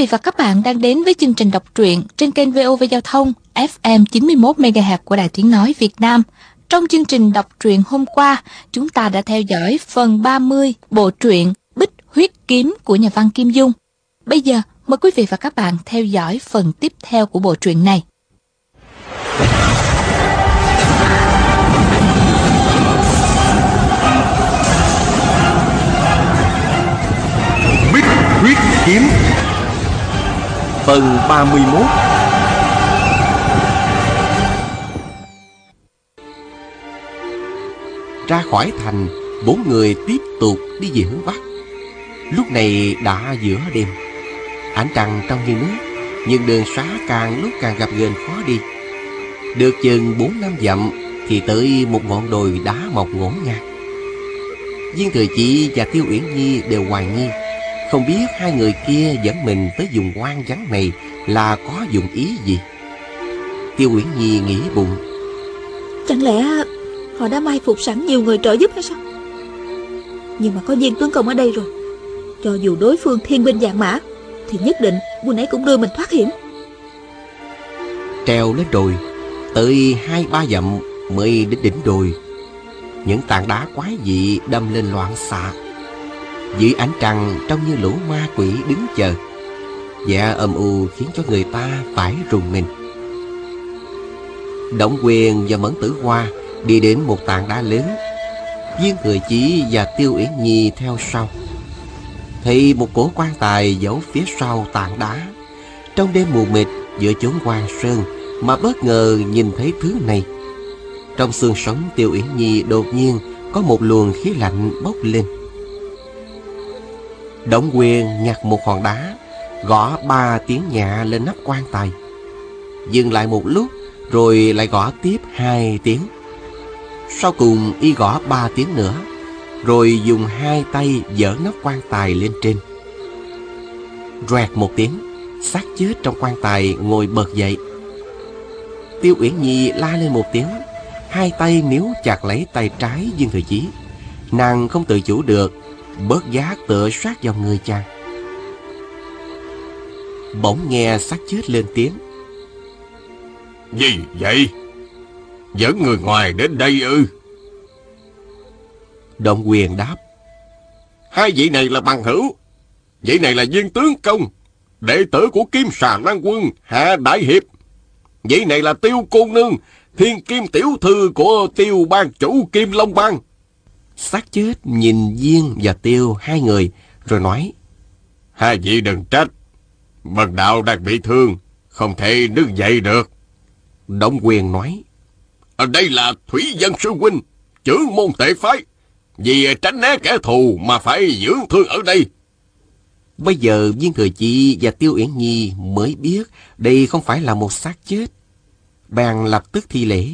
vị và các bạn đang đến với chương trình đọc truyện trên kênh VOV Giao thông FM 91 MHz của Đài Tiếng nói Việt Nam. Trong chương trình đọc truyện hôm qua, chúng ta đã theo dõi phần 30 bộ truyện Bích huyết kiếm của nhà văn Kim Dung. Bây giờ, mời quý vị và các bạn theo dõi phần tiếp theo của bộ truyện này. Bích huyết kiếm Phần 31 Ra khỏi thành, bốn người tiếp tục đi về hướng Bắc. Lúc này đã giữa đêm. Ánh trăng trong như nước, nhưng đường xá càng lúc càng gặp ghềnh khó đi. Được chừng bốn năm dặm thì tới một ngọn đồi đá mọc ngổn ngang. Viên Thừa chỉ và Tiêu Uyển Nhi đều hoài nghi không biết hai người kia dẫn mình tới vùng hoang vắng này Là có dụng ý gì? Tiêu Uyển Nhi nghĩ bụng. Chẳng lẽ họ đã mai phục sẵn nhiều người trợ giúp hay sao? Nhưng mà có viên tướng công ở đây rồi. Cho dù đối phương thiên binh dạng mã Thì nhất định quân ấy cũng đưa mình thoát hiểm. Treo lên đồi Tới hai ba dặm mới đến đỉnh đồi. Những tảng đá quái dị đâm lên loạn xạ dưới ánh trăng trông như lũ ma quỷ đứng chờ. Dạ âm u khiến cho người ta phải rùng mình. Động quyền và Mẫn Tử Hoa đi đến một tảng đá lớn Viên người Chí và Tiêu Uyển Nhi theo sau. Thì một cổ quan tài giấu phía sau tảng đá. Trong đêm mù mịt giữa chốn quan sơn Mà bất ngờ nhìn thấy thứ này. Trong xương sống Tiêu Uyển Nhi đột nhiên có một luồng khí lạnh bốc lên. Đổng quyền nhặt một hòn đá, gõ ba tiếng nhạ lên nắp quan tài. Dừng lại một lúc, rồi lại gõ tiếp hai tiếng. Sau cùng y gõ ba tiếng nữa, rồi dùng hai tay dở nắp quan tài lên trên. Rẹt một tiếng, xác chết trong quan tài ngồi bật dậy. Tiêu Uyển Nhi la lên một tiếng, hai tay níu chặt lấy tay trái Dương Thừa Chí. Nàng không tự chủ được, bớt giác tựa sát vào người chàng. Bỗng nghe xác chết lên tiếng. Gì vậy? Dẫn người ngoài đến đây ư? Động quyền đáp. Hai vị này là bằng hữu. Vị này là viên tướng công, đệ tử của Kim Xà Lan Quân, Hạ Đại Hiệp. Vị này là Tiêu Cô Nương, thiên kim tiểu thư của tiêu ban chủ Kim Long Bang. Xác chết nhìn Duyên và Tiêu hai người, rồi nói. Hai vị đừng trách. Bần đạo đang bị thương, không thể đứng dậy được. Động quyền nói. Ở đây là Thủy Dân Sư Huynh, trưởng môn tệ phái. Vì tránh né kẻ thù mà phải dưỡng thương ở đây. Bây giờ Viên Thừa Chi và Tiêu Uyển Nhi mới biết đây không phải là một xác chết, bèn lập tức thi lễ.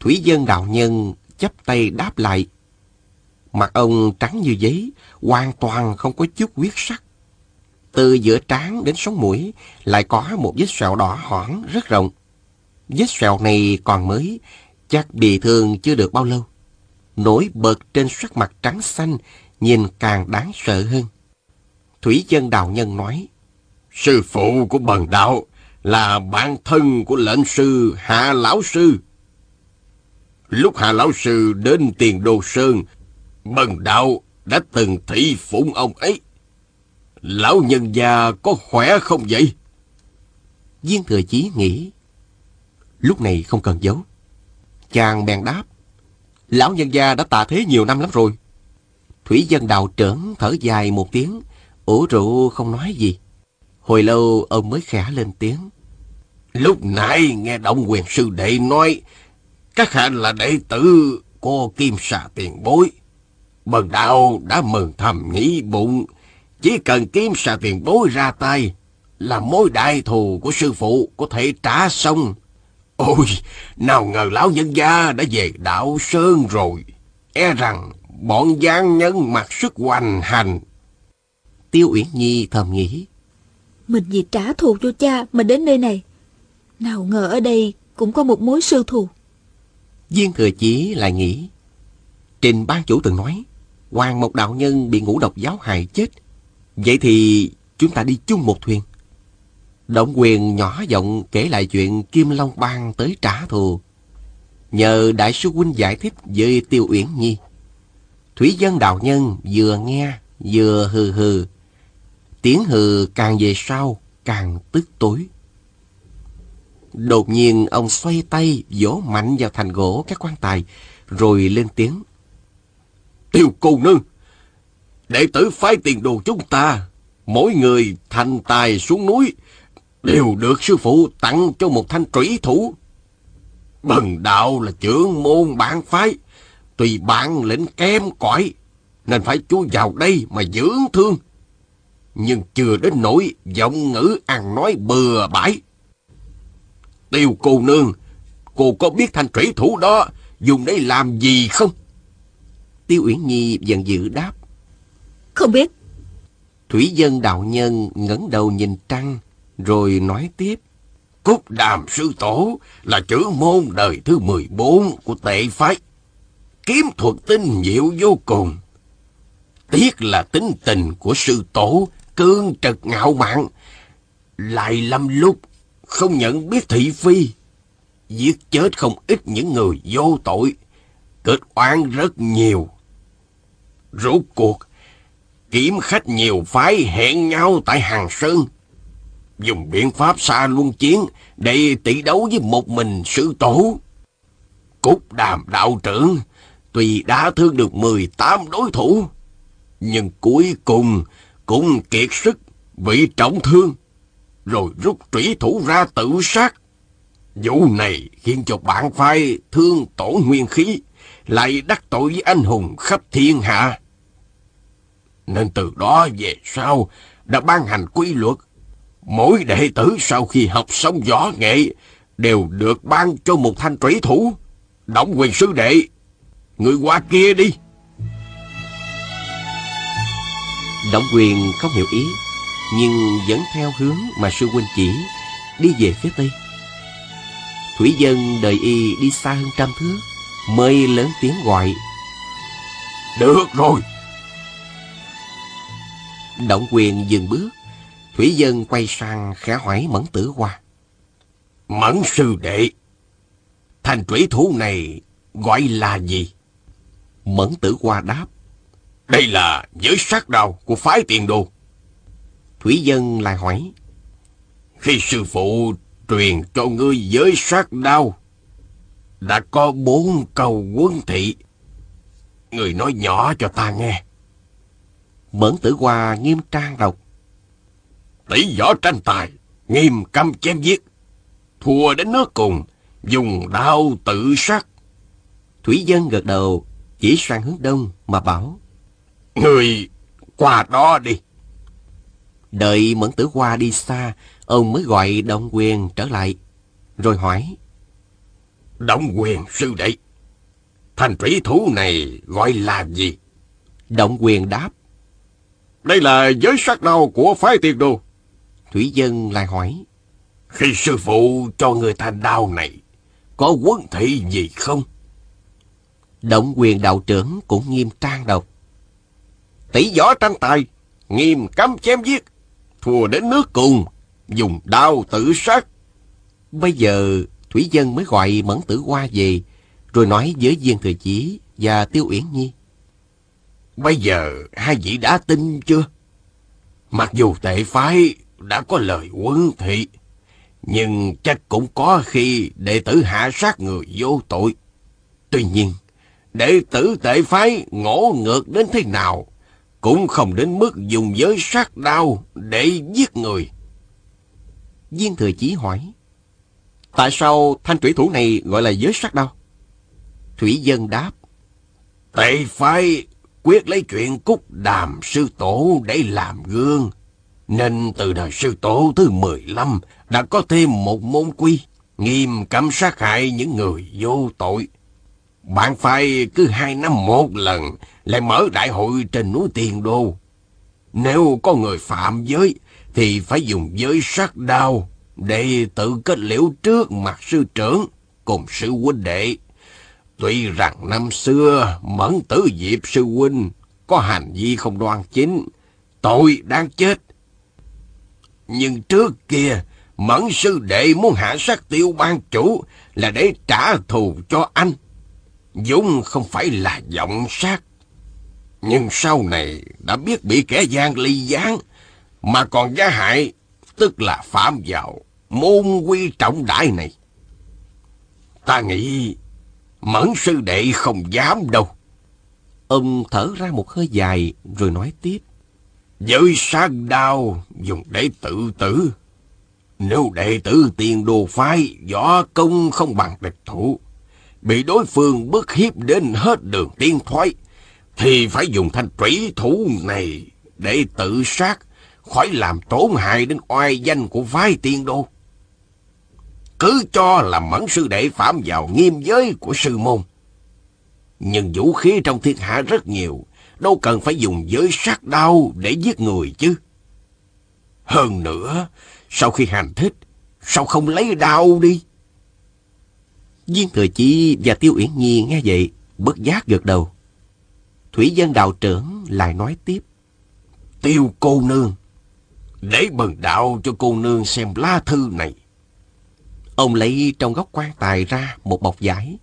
Thủy dân đạo nhân chấp tay đáp lại. Mặt ông trắng như giấy, hoàn toàn không có chút huyết sắc. Từ giữa trán đến sống mũi lại có một vết sẹo đỏ hỏn rất rộng. Vết sẹo này còn mới, chắc bị thương chưa được bao lâu. Nổi bật trên sắc mặt trắng xanh, nhìn càng đáng sợ hơn. Thủy dân đạo nhân nói, Sư phụ của bần đạo là bạn thân của lệnh sư Hạ Lão Sư. Lúc Hạ Lão Sư đến tiền Đồ Sơn, bần đạo đã từng thị phụng ông ấy. Lão nhân gia có khỏe không vậy? Viên thừa chí nghĩ, lúc này không cần giấu. Chàng bèn đáp, lão nhân gia đã tà thế nhiều năm lắm rồi. Thủy dân đạo trưởng thở dài một tiếng, ủ rượu không nói gì. Hồi lâu ông mới khẽ lên tiếng. Lúc nãy nghe động quyền sư đệ nói, các hạ là đệ tử cô Kim Xà tiền bối. Bần đạo đã mừng thầm nghĩ bụng, chỉ cần Kim Xà tiền bối ra tay, là mối đại thù của sư phụ có thể trả xong. Ôi, nào ngờ lão nhân gia đã về đạo Sơn rồi. E rằng bọn gian nhân mặc sức hoành hành. Tiêu Uyển Nhi thầm nghĩ. Mình vì trả thù cho cha mà đến nơi này. Nào ngờ ở đây cũng có một mối sư thù. Viên thừa chí lại nghĩ. Trình ban chủ từng nói, Hoàng một đạo nhân bị ngũ độc giáo hại chết. Vậy thì chúng ta đi chung một thuyền. Động quyền nhỏ giọng kể lại chuyện Kim Long Bang tới trả thù. Nhờ đại sư huynh giải thích với Tiêu Uyển Nhi. Thủy dân đạo nhân vừa nghe, vừa hừ hừ. Tiếng hừ càng về sau càng tức tối. Đột nhiên ông xoay tay vỗ mạnh vào thành gỗ các quan tài, rồi lên tiếng. Tiêu cô nương, đệ tử phái tiền đồ chúng ta, mỗi người thành tài xuống núi, đều được sư phụ tặng cho một thanh trủy thủ. Bần đạo là trưởng môn bản phái, tùy bạn lĩnh kém cỏi, nên phải chú vào đây mà dưỡng thương. Nhưng chưa đến nỗi giọng ngữ ăn nói bừa bãi. Tiêu cô nương, cô có biết thanh thủy thủ đó dùng để làm gì không? Tiêu Uyển Nhi giận dữ đáp. Không biết. Thủy dân đạo nhân ngẩng đầu nhìn trăng, rồi nói tiếp. Cúc đàm sư tổ là chữ môn đời thứ 14 của tệ phái. Kiếm thuật tinh diệu vô cùng. Tiếc là tính tình của sư tổ cương trật ngạo mạn. Lại lâm lúc không nhận biết thị phi. Giết chết không ít những người vô tội. Kết oan rất nhiều. Rốt cuộc, kiếm khách nhiều phái hẹn nhau tại Hàng Sơn. Dùng biện pháp xa luân chiến để tỷ đấu với một mình sư tổ. Cúc đàm đạo trưởng, tuy đã thương được 18 đối thủ, nhưng cuối cùng cũng kiệt sức, bị trọng thương, rồi rút trủy thủ ra tự sát. Vụ này khiến cho bạn phai thương tổn nguyên khí, lại đắc tội với anh hùng khắp thiên hạ. Nên từ đó về sau đã ban hành quy luật. Mỗi đệ tử sau khi học xong võ nghệ đều được ban cho một thanh trủy thủ. Động quyền sư đệ, người qua kia đi. Động quyền không hiểu ý, nhưng vẫn theo hướng mà sư huynh chỉ, đi về phía tây. Thủy dân đời y đi xa hơn trăm thước, mới lớn tiếng gọi. Được rồi. Động quyền dừng bước, Thủy dân quay sang khẽ hỏi Mẫn Tử Hoa. Mẫn sư đệ, thành trủy thủ này gọi là gì? Mẫn Tử Hoa đáp. Đây là giới sát đao của phái tiền đồ. Thủy dân lại hỏi. Khi sư phụ truyền cho ngươi giới sát đao, đã có bốn câu quân thị. Người nói nhỏ cho ta nghe. Mẫn tử hoa nghiêm trang đọc. Tỷ võ tranh tài, nghiêm cấm chém giết. Thua đến nước cùng, dùng đao tự sát. Thủy dân gật đầu, chỉ sang hướng đông mà bảo. Người qua đó đi. Đợi Mẫn Tử Hoa đi xa, ông mới gọi đồng Quyền trở lại, rồi hỏi. Động Quyền sư đệ, thành trủy thủ này gọi là gì? Động Quyền đáp. Đây là giới sát đau của phái tiền đồ. Thủy dân lại hỏi. Khi sư phụ cho người ta đau này, có quân thị gì không? Động quyền đạo trưởng cũng nghiêm trang đọc. Tỷ võ tranh tài, nghiêm cấm chém giết, thua đến nước cùng, dùng đao tự sát. Bây giờ, Thủy Dân mới gọi Mẫn Tử Hoa về, rồi nói với Viên Thừa Chí và Tiêu Uyển Nhi. Bây giờ, hai vị đã tin chưa? Mặc dù tệ phái đã có lời quân thị, nhưng chắc cũng có khi đệ tử hạ sát người vô tội. Tuy nhiên, đệ tử tệ phái ngỗ ngược đến thế nào, cũng không đến mức dùng giới sát đao để giết người. Viên Thừa Chí hỏi, Tại sao thanh thủy thủ này gọi là giới sát đao? Thủy Dân đáp, Tệ phái quyết lấy chuyện cúc đàm sư tổ để làm gương. Nên từ đời sư tổ thứ 15 đã có thêm một môn quy, nghiêm cấm sát hại những người vô tội. Bạn phải cứ hai năm một lần lại mở đại hội trên núi Tiền Đô. Nếu có người phạm giới thì phải dùng giới sát đao Đệ tự kết liễu trước mặt sư trưởng cùng sư huynh đệ. Tuy rằng năm xưa Mẫn Tử Diệp sư huynh có hành vi không đoan chính, tội đáng chết. Nhưng trước kia, Mẫn sư đệ muốn hạ sát tiêu ban chủ là để trả thù cho anh. Dũng không phải là giọng sát. Nhưng sau này đã biết bị kẻ gian ly gián, mà còn giá hại, tức là phạm vào môn quy trọng đại này. Ta nghĩ Mẫn sư đệ không dám đâu. Ông thở ra một hơi dài rồi nói tiếp. Giới sát đao dùng để tự tử. Nếu đệ tử tiền đồ phái, võ công không bằng địch thủ, bị đối phương bức hiếp đến hết đường tiên thoái, thì phải dùng thanh trủy thủ này để tự sát, khỏi làm tổn hại đến oai danh của phái tiên đô. Cứ cho là mẫn sư đệ phạm vào nghiêm giới của sư môn. Nhưng vũ khí trong thiên hạ rất nhiều, đâu cần phải dùng giới sát đau để giết người chứ. Hơn nữa, sau khi hành thích, sao không lấy đau đi? Viên Thừa Chi và Tiêu Uyển Nhi nghe vậy, bất giác gật đầu. Thủy dân đạo trưởng lại nói tiếp. Tiêu cô nương, để bần đạo cho cô nương xem lá thư này. Ông lấy trong góc quan tài ra một bọc giấy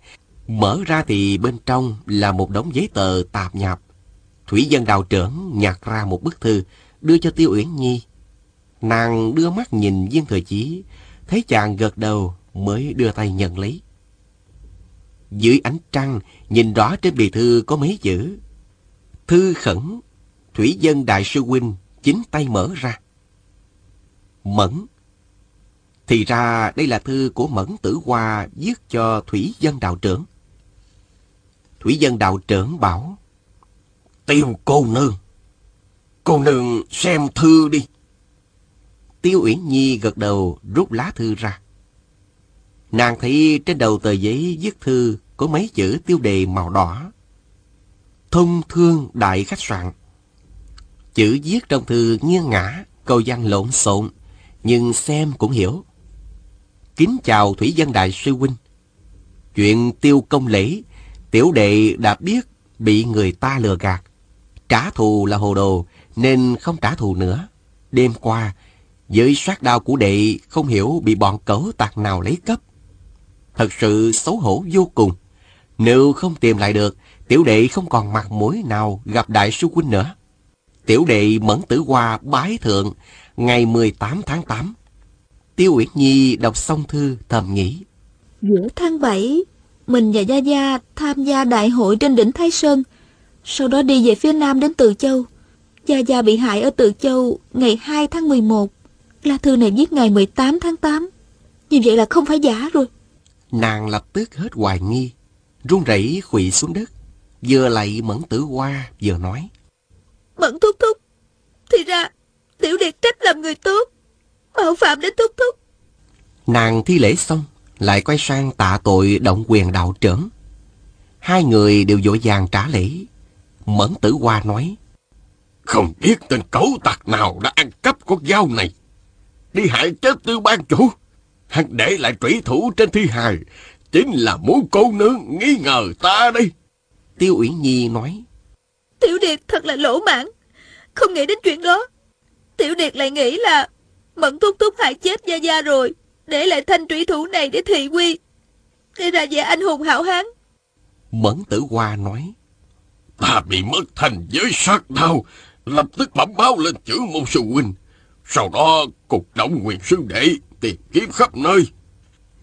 Mở ra thì bên trong là một đống giấy tờ tạp nhạp. Thủy dân đào trưởng nhặt ra một bức thư, đưa cho Tiêu Uyển Nhi. Nàng đưa mắt nhìn viên thời chí, thấy chàng gật đầu mới đưa tay nhận lấy. Dưới ánh trăng, nhìn rõ trên bì thư có mấy chữ. Thư khẩn, Thủy dân đại sư huynh chính tay mở ra. Mẫn thì ra đây là thư của Mẫn Tử Hoa viết cho Thủy Dân Đạo Trưởng. Thủy Dân Đạo Trưởng bảo, Tiêu cô nương, cô nương xem thư đi. Tiêu Uyển Nhi gật đầu rút lá thư ra. Nàng thấy trên đầu tờ giấy viết thư có mấy chữ tiêu đề màu đỏ. Thông thương đại khách sạn. Chữ viết trong thư nghiêng ngã, câu văn lộn xộn, nhưng xem cũng hiểu. Kính chào Thủy Dân Đại Sư Huynh. Chuyện tiêu công lễ, tiểu đệ đã biết bị người ta lừa gạt. Trả thù là hồ đồ, nên không trả thù nữa. Đêm qua, với sát đao của đệ không hiểu bị bọn cẩu tạc nào lấy cấp. Thật sự xấu hổ vô cùng. Nếu không tìm lại được, tiểu đệ không còn mặt mũi nào gặp đại sư huynh nữa. Tiểu đệ mẫn tử hoa bái thượng ngày 18 tháng 8 Tiêu Uyển Nhi đọc xong thư thầm nghĩ. Giữa tháng 7, mình và Gia Gia tham gia đại hội trên đỉnh Thái Sơn. Sau đó đi về phía nam đến Từ Châu. Gia Gia bị hại ở Từ Châu ngày 2 tháng 11. Lá thư này viết ngày 18 tháng 8. Như vậy là không phải giả rồi. Nàng lập tức hết hoài nghi, run rẩy quỵ xuống đất, vừa lại Mẫn Tử Hoa vừa nói. Mẫn thúc thúc, thì ra Tiểu Điệt trách làm người tốt mạo phạm đến thúc thúc. Nàng thi lễ xong, lại quay sang tạ tội động quyền đạo trưởng. Hai người đều vội vàng trả lễ. Mẫn tử hoa nói. Không biết tên cấu tặc nào đã ăn cắp con dao này. Đi hại chết tư ban chủ. Hắn để lại trủy thủ trên thi hài. Chính là muốn cô nương nghi ngờ ta đây. Tiêu Uyển Nhi nói. Tiểu Điệt thật là lỗ mãn. Không nghĩ đến chuyện đó. Tiểu Điệt lại nghĩ là Mẫn thúc thúc hại chết Gia Gia rồi, để lại thanh trụy thủ này để thị quy. đây ra vẻ anh hùng hảo hán. Mẫn tử hoa nói. Ta bị mất thành giới sát đau, lập tức bẩm báo lên chữ môn sư huynh. Sau đó cục động quyền sư đệ tìm kiếm khắp nơi,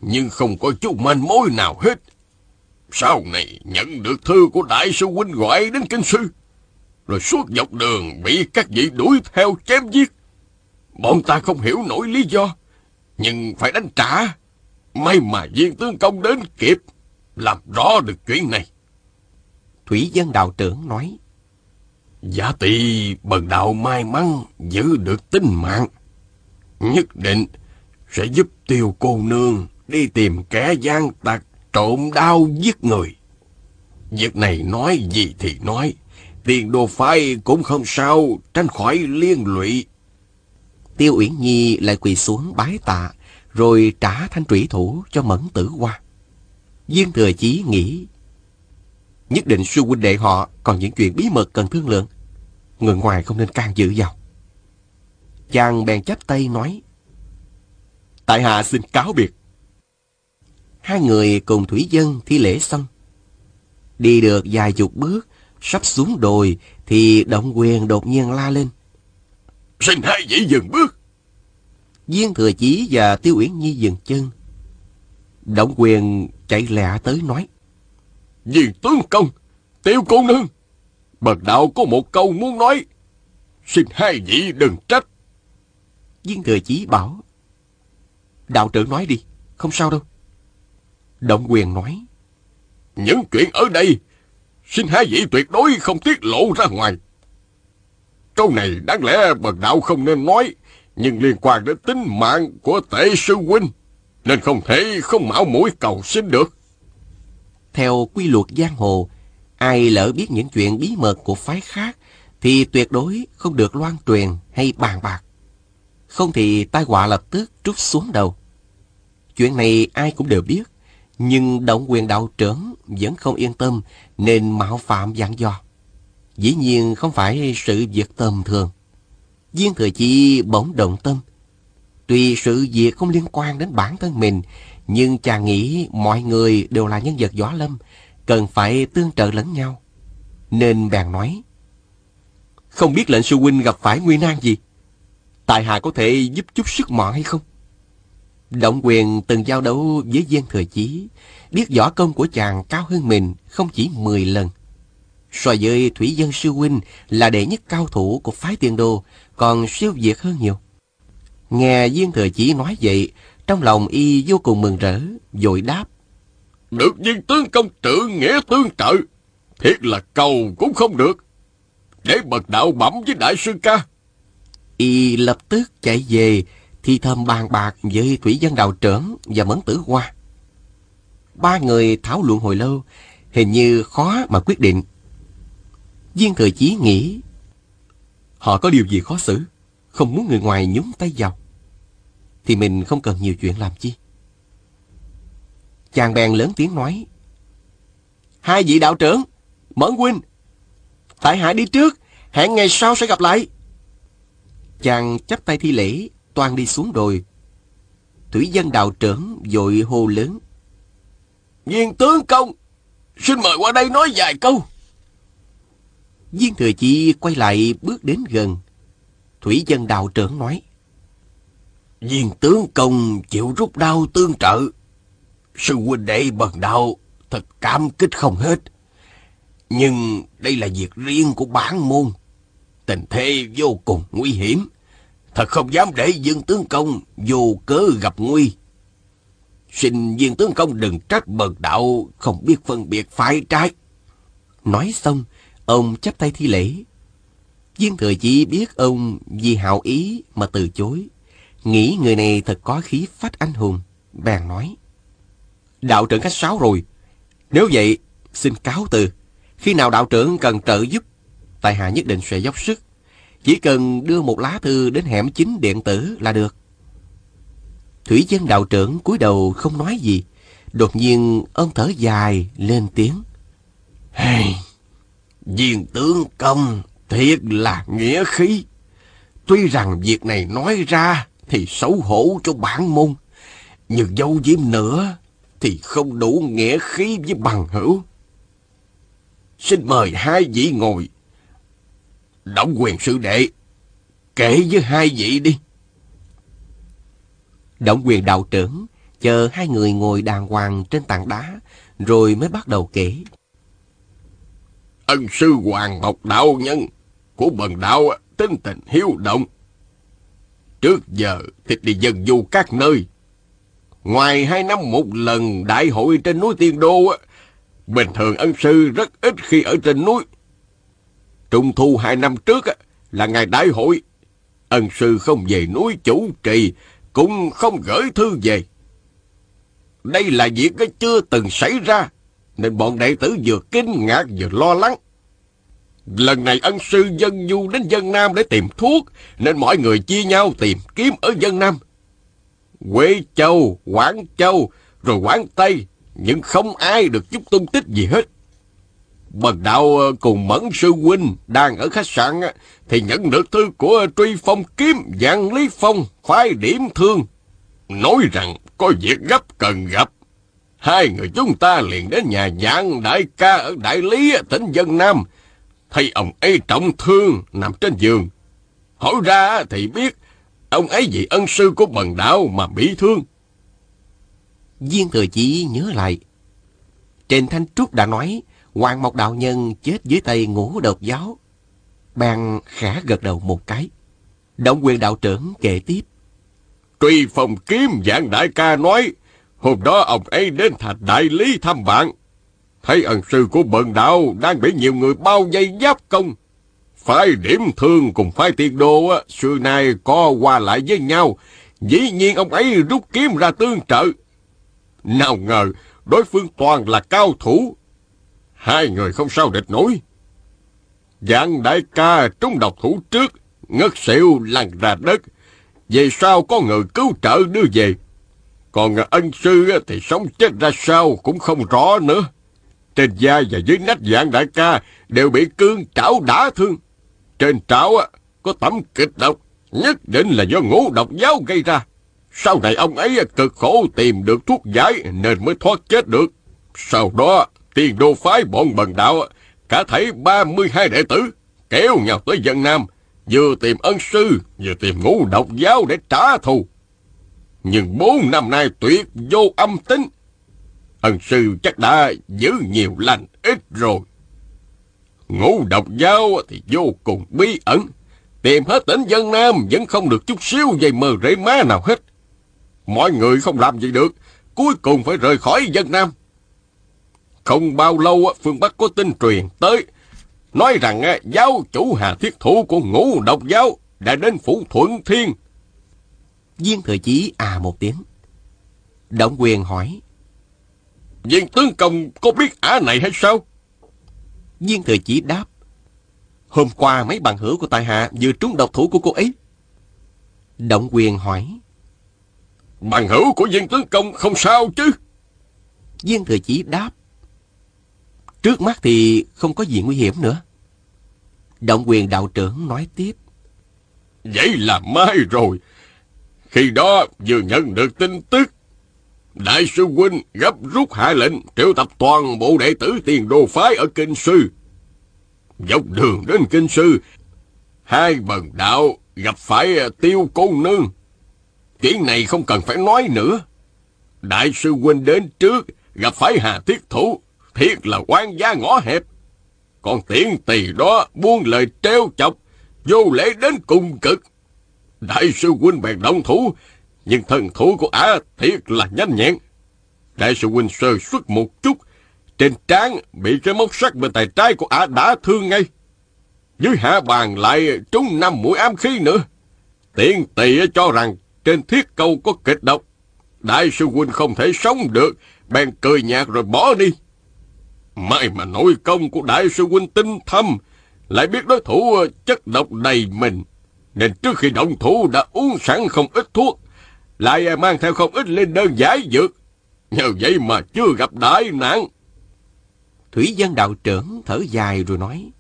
nhưng không có chút manh mối nào hết. Sau này nhận được thư của đại sư huynh gọi đến kinh sư, rồi suốt dọc đường bị các vị đuổi theo chém giết. Bọn ta không hiểu nổi lý do, nhưng phải đánh trả. May mà viên tướng công đến kịp, làm rõ được chuyện này. Thủy dân đạo trưởng nói, Giả tỷ bần đạo may mắn giữ được tính mạng. Nhất định sẽ giúp tiêu cô nương đi tìm kẻ gian tặc trộm đau giết người. Việc này nói gì thì nói, tiền đồ phái cũng không sao tránh khỏi liên lụy. Tiêu Uyển Nhi lại quỳ xuống bái tạ, rồi trả thanh trụy thủ cho Mẫn Tử Hoa. Viên Thừa Chí nghĩ, nhất định sư huynh đệ họ còn những chuyện bí mật cần thương lượng. Người ngoài không nên can dự vào. Chàng bèn chắp tay nói. Tại hạ xin cáo biệt. Hai người cùng Thủy Dân thi lễ xong. Đi được vài chục bước, sắp xuống đồi, thì động quyền đột nhiên la lên. Xin hai vị dừng bước. Viên Thừa Chí và Tiêu Uyển Nhi dừng chân. Động quyền chạy lẹ tới nói. Viên tướng công, tiêu cô nương. Bần đạo có một câu muốn nói. Xin hai vị đừng trách. Viên Thừa Chí bảo. Đạo trưởng nói đi, không sao đâu. Động quyền nói. Những chuyện ở đây, xin hai vị tuyệt đối không tiết lộ ra ngoài. Câu này đáng lẽ bần đạo không nên nói, nhưng liên quan đến tính mạng của tể sư huynh, nên không thể không mạo mũi cầu xin được. Theo quy luật giang hồ, ai lỡ biết những chuyện bí mật của phái khác thì tuyệt đối không được loan truyền hay bàn bạc. Không thì tai họa lập tức trút xuống đầu. Chuyện này ai cũng đều biết, nhưng động quyền đạo trưởng vẫn không yên tâm nên mạo phạm dặn dò. Dĩ nhiên không phải sự việc tầm thường. Viên Thừa Chi bỗng động tâm. Tuy sự việc không liên quan đến bản thân mình, nhưng chàng nghĩ mọi người đều là nhân vật võ lâm, cần phải tương trợ lẫn nhau. Nên bèn nói, Không biết lệnh sư huynh gặp phải nguy nan gì? Tại hạ có thể giúp chút sức mọn hay không? Động quyền từng giao đấu với Viên Thừa Chí, biết võ công của chàng cao hơn mình không chỉ 10 lần. So với Thủy Dân Sư Huynh là đệ nhất cao thủ của phái tiền đô, còn siêu việt hơn nhiều. Nghe Viên Thừa Chí nói vậy, trong lòng y vô cùng mừng rỡ, vội đáp. Được viên tướng công tử nghĩa tương trợ, thiệt là cầu cũng không được. Để bậc đạo bẩm với đại sư ca. Y lập tức chạy về, thì thầm bàn bạc với Thủy Dân Đạo Trưởng và Mẫn Tử Hoa. Ba người thảo luận hồi lâu, hình như khó mà quyết định. Viên thời Chí nghĩ, họ có điều gì khó xử, không muốn người ngoài nhúng tay vào, thì mình không cần nhiều chuyện làm chi. Chàng bèn lớn tiếng nói, Hai vị đạo trưởng, Mẫn huynh, tại hạ đi trước, hẹn ngày sau sẽ gặp lại. Chàng chắp tay thi lễ, toàn đi xuống đồi. Thủy dân đạo trưởng vội hô lớn. Viên tướng công, xin mời qua đây nói vài câu. Viên thừa chi quay lại bước đến gần. Thủy dân đạo trưởng nói. Viên tướng công chịu rút đau tương trợ. Sư huynh đệ bần đạo thật cảm kích không hết. Nhưng đây là việc riêng của bản môn. Tình thế vô cùng nguy hiểm. Thật không dám để viên tướng công vô cớ gặp nguy. Xin viên tướng công đừng trách bần đạo không biết phân biệt phải trái. Nói xong, ông chắp tay thi lễ. Viên thừa chỉ biết ông vì hảo ý mà từ chối. Nghĩ người này thật có khí phách anh hùng. Bèn nói. Đạo trưởng khách sáo rồi. Nếu vậy, xin cáo từ. Khi nào đạo trưởng cần trợ giúp, tại hạ nhất định sẽ dốc sức. Chỉ cần đưa một lá thư đến hẻm chính điện tử là được. Thủy dân đạo trưởng cúi đầu không nói gì. Đột nhiên ông thở dài lên tiếng. Hey, viên tướng công thiệt là nghĩa khí. Tuy rằng việc này nói ra thì xấu hổ cho bản môn. Nhưng dâu diếm nữa thì không đủ nghĩa khí với bằng hữu. Xin mời hai vị ngồi. Động quyền sư đệ, kể với hai vị đi. Động quyền đạo trưởng chờ hai người ngồi đàng hoàng trên tảng đá, rồi mới bắt đầu kể. Ân sư Hoàng Mộc Đạo Nhân của bần đạo tính tình hiếu động. Trước giờ thì đi dân du các nơi. Ngoài hai năm một lần đại hội trên núi Tiên Đô, bình thường ân sư rất ít khi ở trên núi. Trung thu hai năm trước là ngày đại hội. Ân sư không về núi chủ trì, cũng không gửi thư về. Đây là việc chưa từng xảy ra, nên bọn đệ tử vừa kinh ngạc vừa lo lắng. Lần này ân sư dân du đến dân Nam để tìm thuốc, nên mọi người chia nhau tìm kiếm ở dân Nam. Quế Châu, Quảng Châu, rồi Quảng Tây, nhưng không ai được chút tung tích gì hết. bần đạo ờ, cùng Mẫn Sư Huynh đang ở khách sạn thì nhận được thư của Truy Phong Kiếm Giang Lý Phong phái điểm thương. Nói rằng có việc gấp cần gặp. Hai người chúng ta liền đến nhà dạng đại ca ở Đại Lý, tỉnh Dân Nam. Thấy ông ấy trọng thương nằm trên giường. Hỏi ra thì biết ông ấy vì ân sư của bần đạo mà bị thương. Viên Thừa Chí nhớ lại. Trên Thanh Trúc đã nói Hoàng Mộc Đạo Nhân chết dưới tay ngũ độc giáo. Bèn khả gật đầu một cái. Động quyền đạo trưởng kể tiếp. Truy phòng kiếm dạng đại ca nói, hôm đó ông ấy đến thạch đại lý thăm bạn. Thấy ân sư của bần đạo đang bị nhiều người bao vây giáp công. Phái điểm thương cùng phái tiên đô á, xưa nay co qua lại với nhau. Dĩ nhiên ông ấy rút kiếm ra tương trợ. Nào ngờ, đối phương toàn là cao thủ. Hai người không sao địch nổi. Dạng đại ca trúng độc thủ trước, ngất xỉu lăn ra đất. Về sau có người cứu trợ đưa về. Còn à, ân sư thì sống chết ra sao cũng không rõ nữa. Trên da và dưới nách dạng đại ca đều bị cương trảo đả thương. Trên trảo có tẩm kịch độc, nhất định là do ngũ độc giáo gây ra. Sau này ông ấy cực khổ tìm được thuốc giải nên mới thoát chết được. Sau đó, tiền đô phái bọn bần đạo, cả thảy 32 đệ tử, kéo nhau tới dân Nam, vừa tìm ân sư, vừa tìm ngũ độc giáo để trả thù. Nhưng bốn năm nay tuyệt vô âm tính. Ân sư chắc đã giữ nhiều lành ít rồi. Ngũ độc giáo thì vô cùng bí ẩn. Tìm hết tỉnh dân Nam vẫn không được chút xíu dây mờ rễ má nào hết. Mọi người không làm gì được, cuối cùng phải rời khỏi dân Nam. Không bao lâu phương Bắc có tin truyền tới, nói rằng à, giáo chủ Hà Thiết Thủ của ngũ độc giáo đã đến phủ Thuận Thiên. Viên Thừa Chí à một tiếng. Động quyền hỏi. Viên tướng công có biết ả này hay sao? Viên Thừa Chí đáp. Hôm qua mấy bằng hữu của tài hạ vừa trúng độc thủ của cô ấy. Động quyền hỏi. Bằng hữu của viên tướng công không sao chứ? Viên Thừa Chí đáp. Trước mắt thì không có gì nguy hiểm nữa. Động quyền đạo trưởng nói tiếp. Vậy là mai rồi. Khi đó vừa nhận được tin tức, Đại sư Huynh gấp rút hạ lệnh triệu tập toàn bộ đệ tử tiền đồ phái ở Kinh Sư. Dọc đường đến Kinh Sư, hai bần đạo gặp phải à, tiêu cô nương. Chuyện này không cần phải nói nữa. Đại sư Huynh đến trước, gặp phải Hà Thiết Thủ, thiệt là quan gia ngõ hẹp. Còn tiện tỳ đó buông lời treo chọc, vô lễ đến cùng cực. Đại sư huynh bèn động thủ, nhưng thần thủ của ả thiệt là nhanh nhẹn. Đại sư huynh sơ xuất một chút, trên trán bị cái móc sắt bên tay trái của ả đã thương ngay. Dưới hạ bàn lại trúng năm mũi ám khí nữa. Tiện tỳ cho rằng trên thiết câu có kịch độc. Đại sư huynh không thể sống được, bèn cười nhạt rồi bỏ đi. May mà nội công của đại sư huynh tinh thâm, lại biết đối thủ chất độc đầy mình, nên trước khi động thủ đã uống sẵn không ít thuốc, lại mang theo không ít lên đơn giải dược. Nhờ vậy mà chưa gặp đại nạn. Thủy dân đạo trưởng thở dài rồi nói.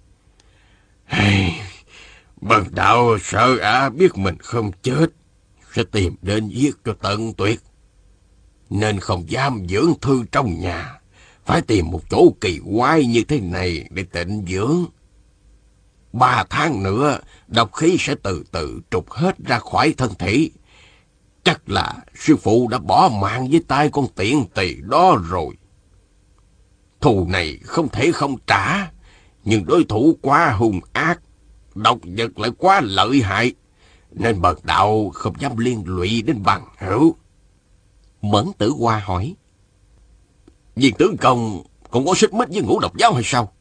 Hey, bần đạo sợ ả biết mình không chết, sẽ tìm đến giết cho tận tuyệt. Nên không dám dưỡng thư trong nhà, phải tìm một chỗ kỳ quái như thế này để tịnh dưỡng. Ba tháng nữa, độc khí sẽ từ từ trục hết ra khỏi thân thể. Chắc là sư phụ đã bỏ mạng với tay con tiện tỳ đó rồi. Thù này không thể không trả, nhưng đối thủ quá hung ác, độc vật lại quá lợi hại, nên bậc đạo không dám liên lụy đến bằng hữu. Mẫn tử hoa hỏi. Viên tướng công còn có xích mích với ngũ độc giáo hay sao?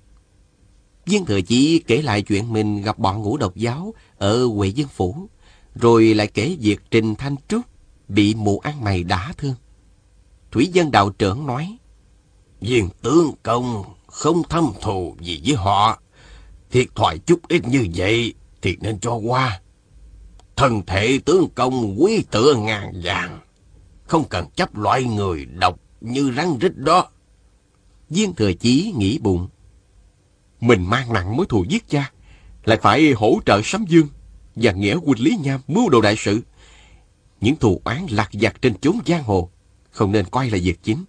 Viên Thừa Chí kể lại chuyện mình gặp bọn ngũ độc giáo ở Huệ Dương Phủ, rồi lại kể việc Trình Thanh Trúc bị mụ ăn mày đả thương. Thủy dân đạo trưởng nói, Viên tướng công không thâm thù gì với họ, thiệt thòi chút ít như vậy thì nên cho qua. Thân thể tướng công quý tựa ngàn vàng, không cần chấp loại người độc như rắn rít đó. Viên Thừa Chí nghĩ bụng. Mình mang nặng mối thù giết cha, lại phải hỗ trợ Sấm Dương và nghĩa huynh Lý Nham mưu đồ đại sự. Những thù oán lạc giặc trên chốn giang hồ, không nên coi là việc chính.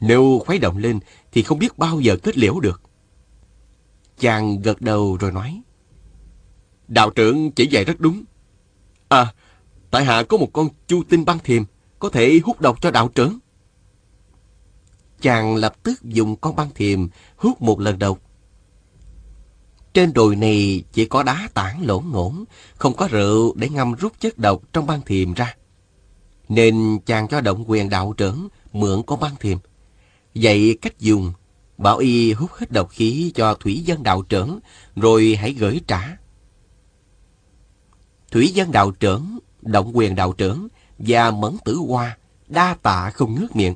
Nếu khuấy động lên thì không biết bao giờ kết liễu được. Chàng gật đầu rồi nói. Đạo trưởng chỉ dạy rất đúng. À, tại hạ có một con chu tinh băng thiềm, có thể hút độc cho đạo trưởng. Chàng lập tức dùng con băng thiềm hút một lần độc. Trên đồi này chỉ có đá tảng lỗ ngổn, không có rượu để ngâm rút chất độc trong băng thiềm ra. Nên chàng cho động quyền đạo trưởng mượn con băng thiềm. Dạy cách dùng, bảo y hút hết độc khí cho thủy dân đạo trưởng, rồi hãy gửi trả. Thủy dân đạo trưởng, động quyền đạo trưởng và mẫn tử hoa đa tạ không ngước miệng.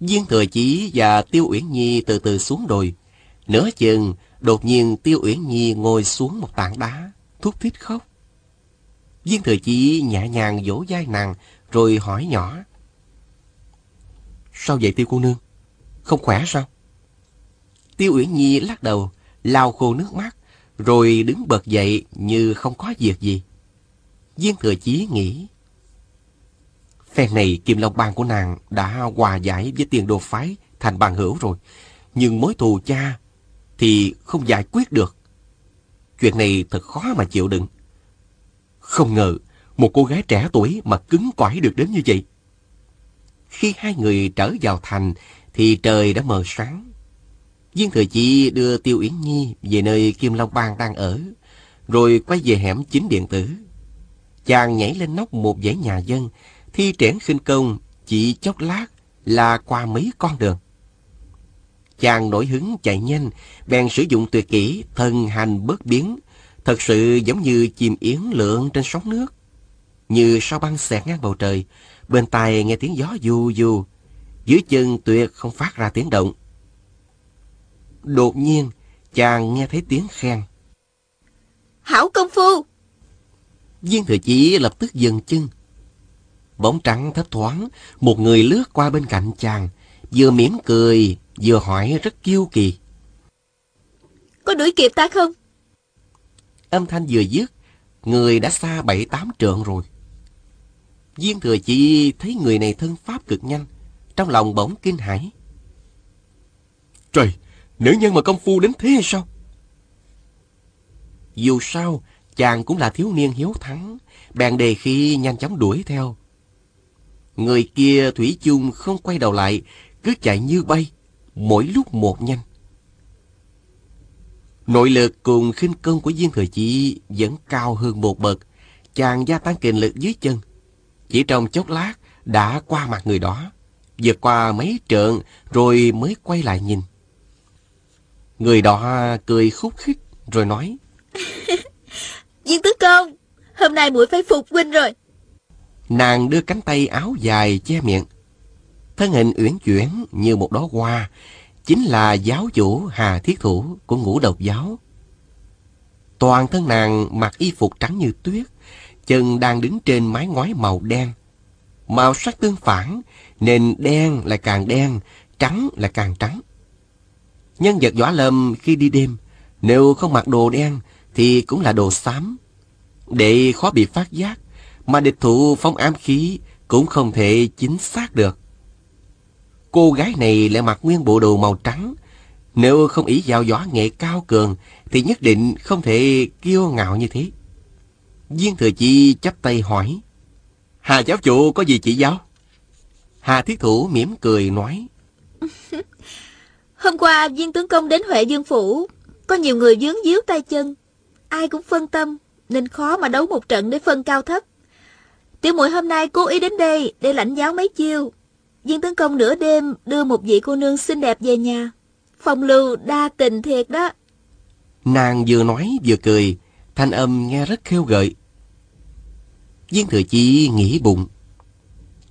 Viên Thừa Chí và Tiêu Uyển Nhi từ từ xuống đồi. Nửa chừng, đột nhiên Tiêu Uyển Nhi ngồi xuống một tảng đá, thút thít khóc. Viên Thừa Chí nhẹ nhàng vỗ vai nàng, rồi hỏi nhỏ. Sao vậy Tiêu cô nương? Không khỏe sao? Tiêu Uyển Nhi lắc đầu, lau khô nước mắt, rồi đứng bật dậy như không có việc gì. Viên Thừa Chí nghĩ, Phen này Kim Long Bang của nàng đã hòa giải với tiền đồ phái thành bằng hữu rồi. Nhưng mối thù cha thì không giải quyết được. Chuyện này thật khó mà chịu đựng. Không ngờ một cô gái trẻ tuổi mà cứng cỏi được đến như vậy. Khi hai người trở vào thành thì trời đã mờ sáng. Viên Thừa Chi đưa Tiêu Yến Nhi về nơi Kim Long Bang đang ở, rồi quay về hẻm chính điện tử. Chàng nhảy lên nóc một dãy nhà dân, thi triển khinh công chỉ chốc lát là qua mấy con đường. Chàng nổi hứng chạy nhanh, bèn sử dụng tuyệt kỹ thân hành bất biến, thật sự giống như chim yến lượn trên sóng nước. Như sao băng xẹt ngang bầu trời, bên tai nghe tiếng gió du du, dưới chân tuyệt không phát ra tiếng động. Đột nhiên, chàng nghe thấy tiếng khen. Hảo công phu! Viên thừa chí lập tức dừng chân, Bóng trắng thấp thoáng, một người lướt qua bên cạnh chàng, vừa mỉm cười, vừa hỏi rất kiêu kỳ. Có đuổi kịp ta không? Âm thanh vừa dứt, người đã xa bảy tám trượng rồi. Viên thừa chỉ thấy người này thân pháp cực nhanh, trong lòng bỗng kinh hãi. Trời, nữ nhân mà công phu đến thế hay sao? Dù sao, chàng cũng là thiếu niên hiếu thắng, bèn đề khi nhanh chóng đuổi theo. Người kia Thủy chung không quay đầu lại, cứ chạy như bay, mỗi lúc một nhanh. Nội lực cùng khinh công của viên thời chỉ vẫn cao hơn một bậc, chàng gia tăng kinh lực dưới chân. Chỉ trong chốc lát đã qua mặt người đó, vượt qua mấy trượng rồi mới quay lại nhìn. Người đó cười khúc khích rồi nói. Viên tứ công, hôm nay muội phải phục huynh rồi. Nàng đưa cánh tay áo dài che miệng. Thân hình uyển chuyển như một đóa hoa, chính là giáo chủ Hà Thiết Thủ của ngũ độc giáo. Toàn thân nàng mặc y phục trắng như tuyết, chân đang đứng trên mái ngói màu đen. Màu sắc tương phản, nên đen lại càng đen, trắng lại càng trắng. Nhân vật Võ Lâm khi đi đêm, nếu không mặc đồ đen thì cũng là đồ xám. Để khó bị phát giác, mà địch thủ phóng ám khí cũng không thể chính xác được. Cô gái này lại mặc nguyên bộ đồ màu trắng. Nếu không ý vào võ nghệ cao cường, thì nhất định không thể kiêu ngạo như thế. Viên Thừa Chi chắp tay hỏi. Hà giáo chủ, có gì chỉ giáo? Hà Thiết Thủ mỉm cười nói. Hôm qua viên tướng công đến Huệ Dương Phủ. Có nhiều người dướng díu tay chân. Ai cũng phân tâm, nên khó mà đấu một trận để phân cao thấp. Tiểu muội hôm nay cố ý đến đây để lãnh giáo mấy chiêu. Viên tấn công nửa đêm đưa một vị cô nương xinh đẹp về nhà. Phong lưu đa tình thiệt đó. Nàng vừa nói vừa cười, thanh âm nghe rất khêu gợi. Viên thừa chi nghĩ bụng.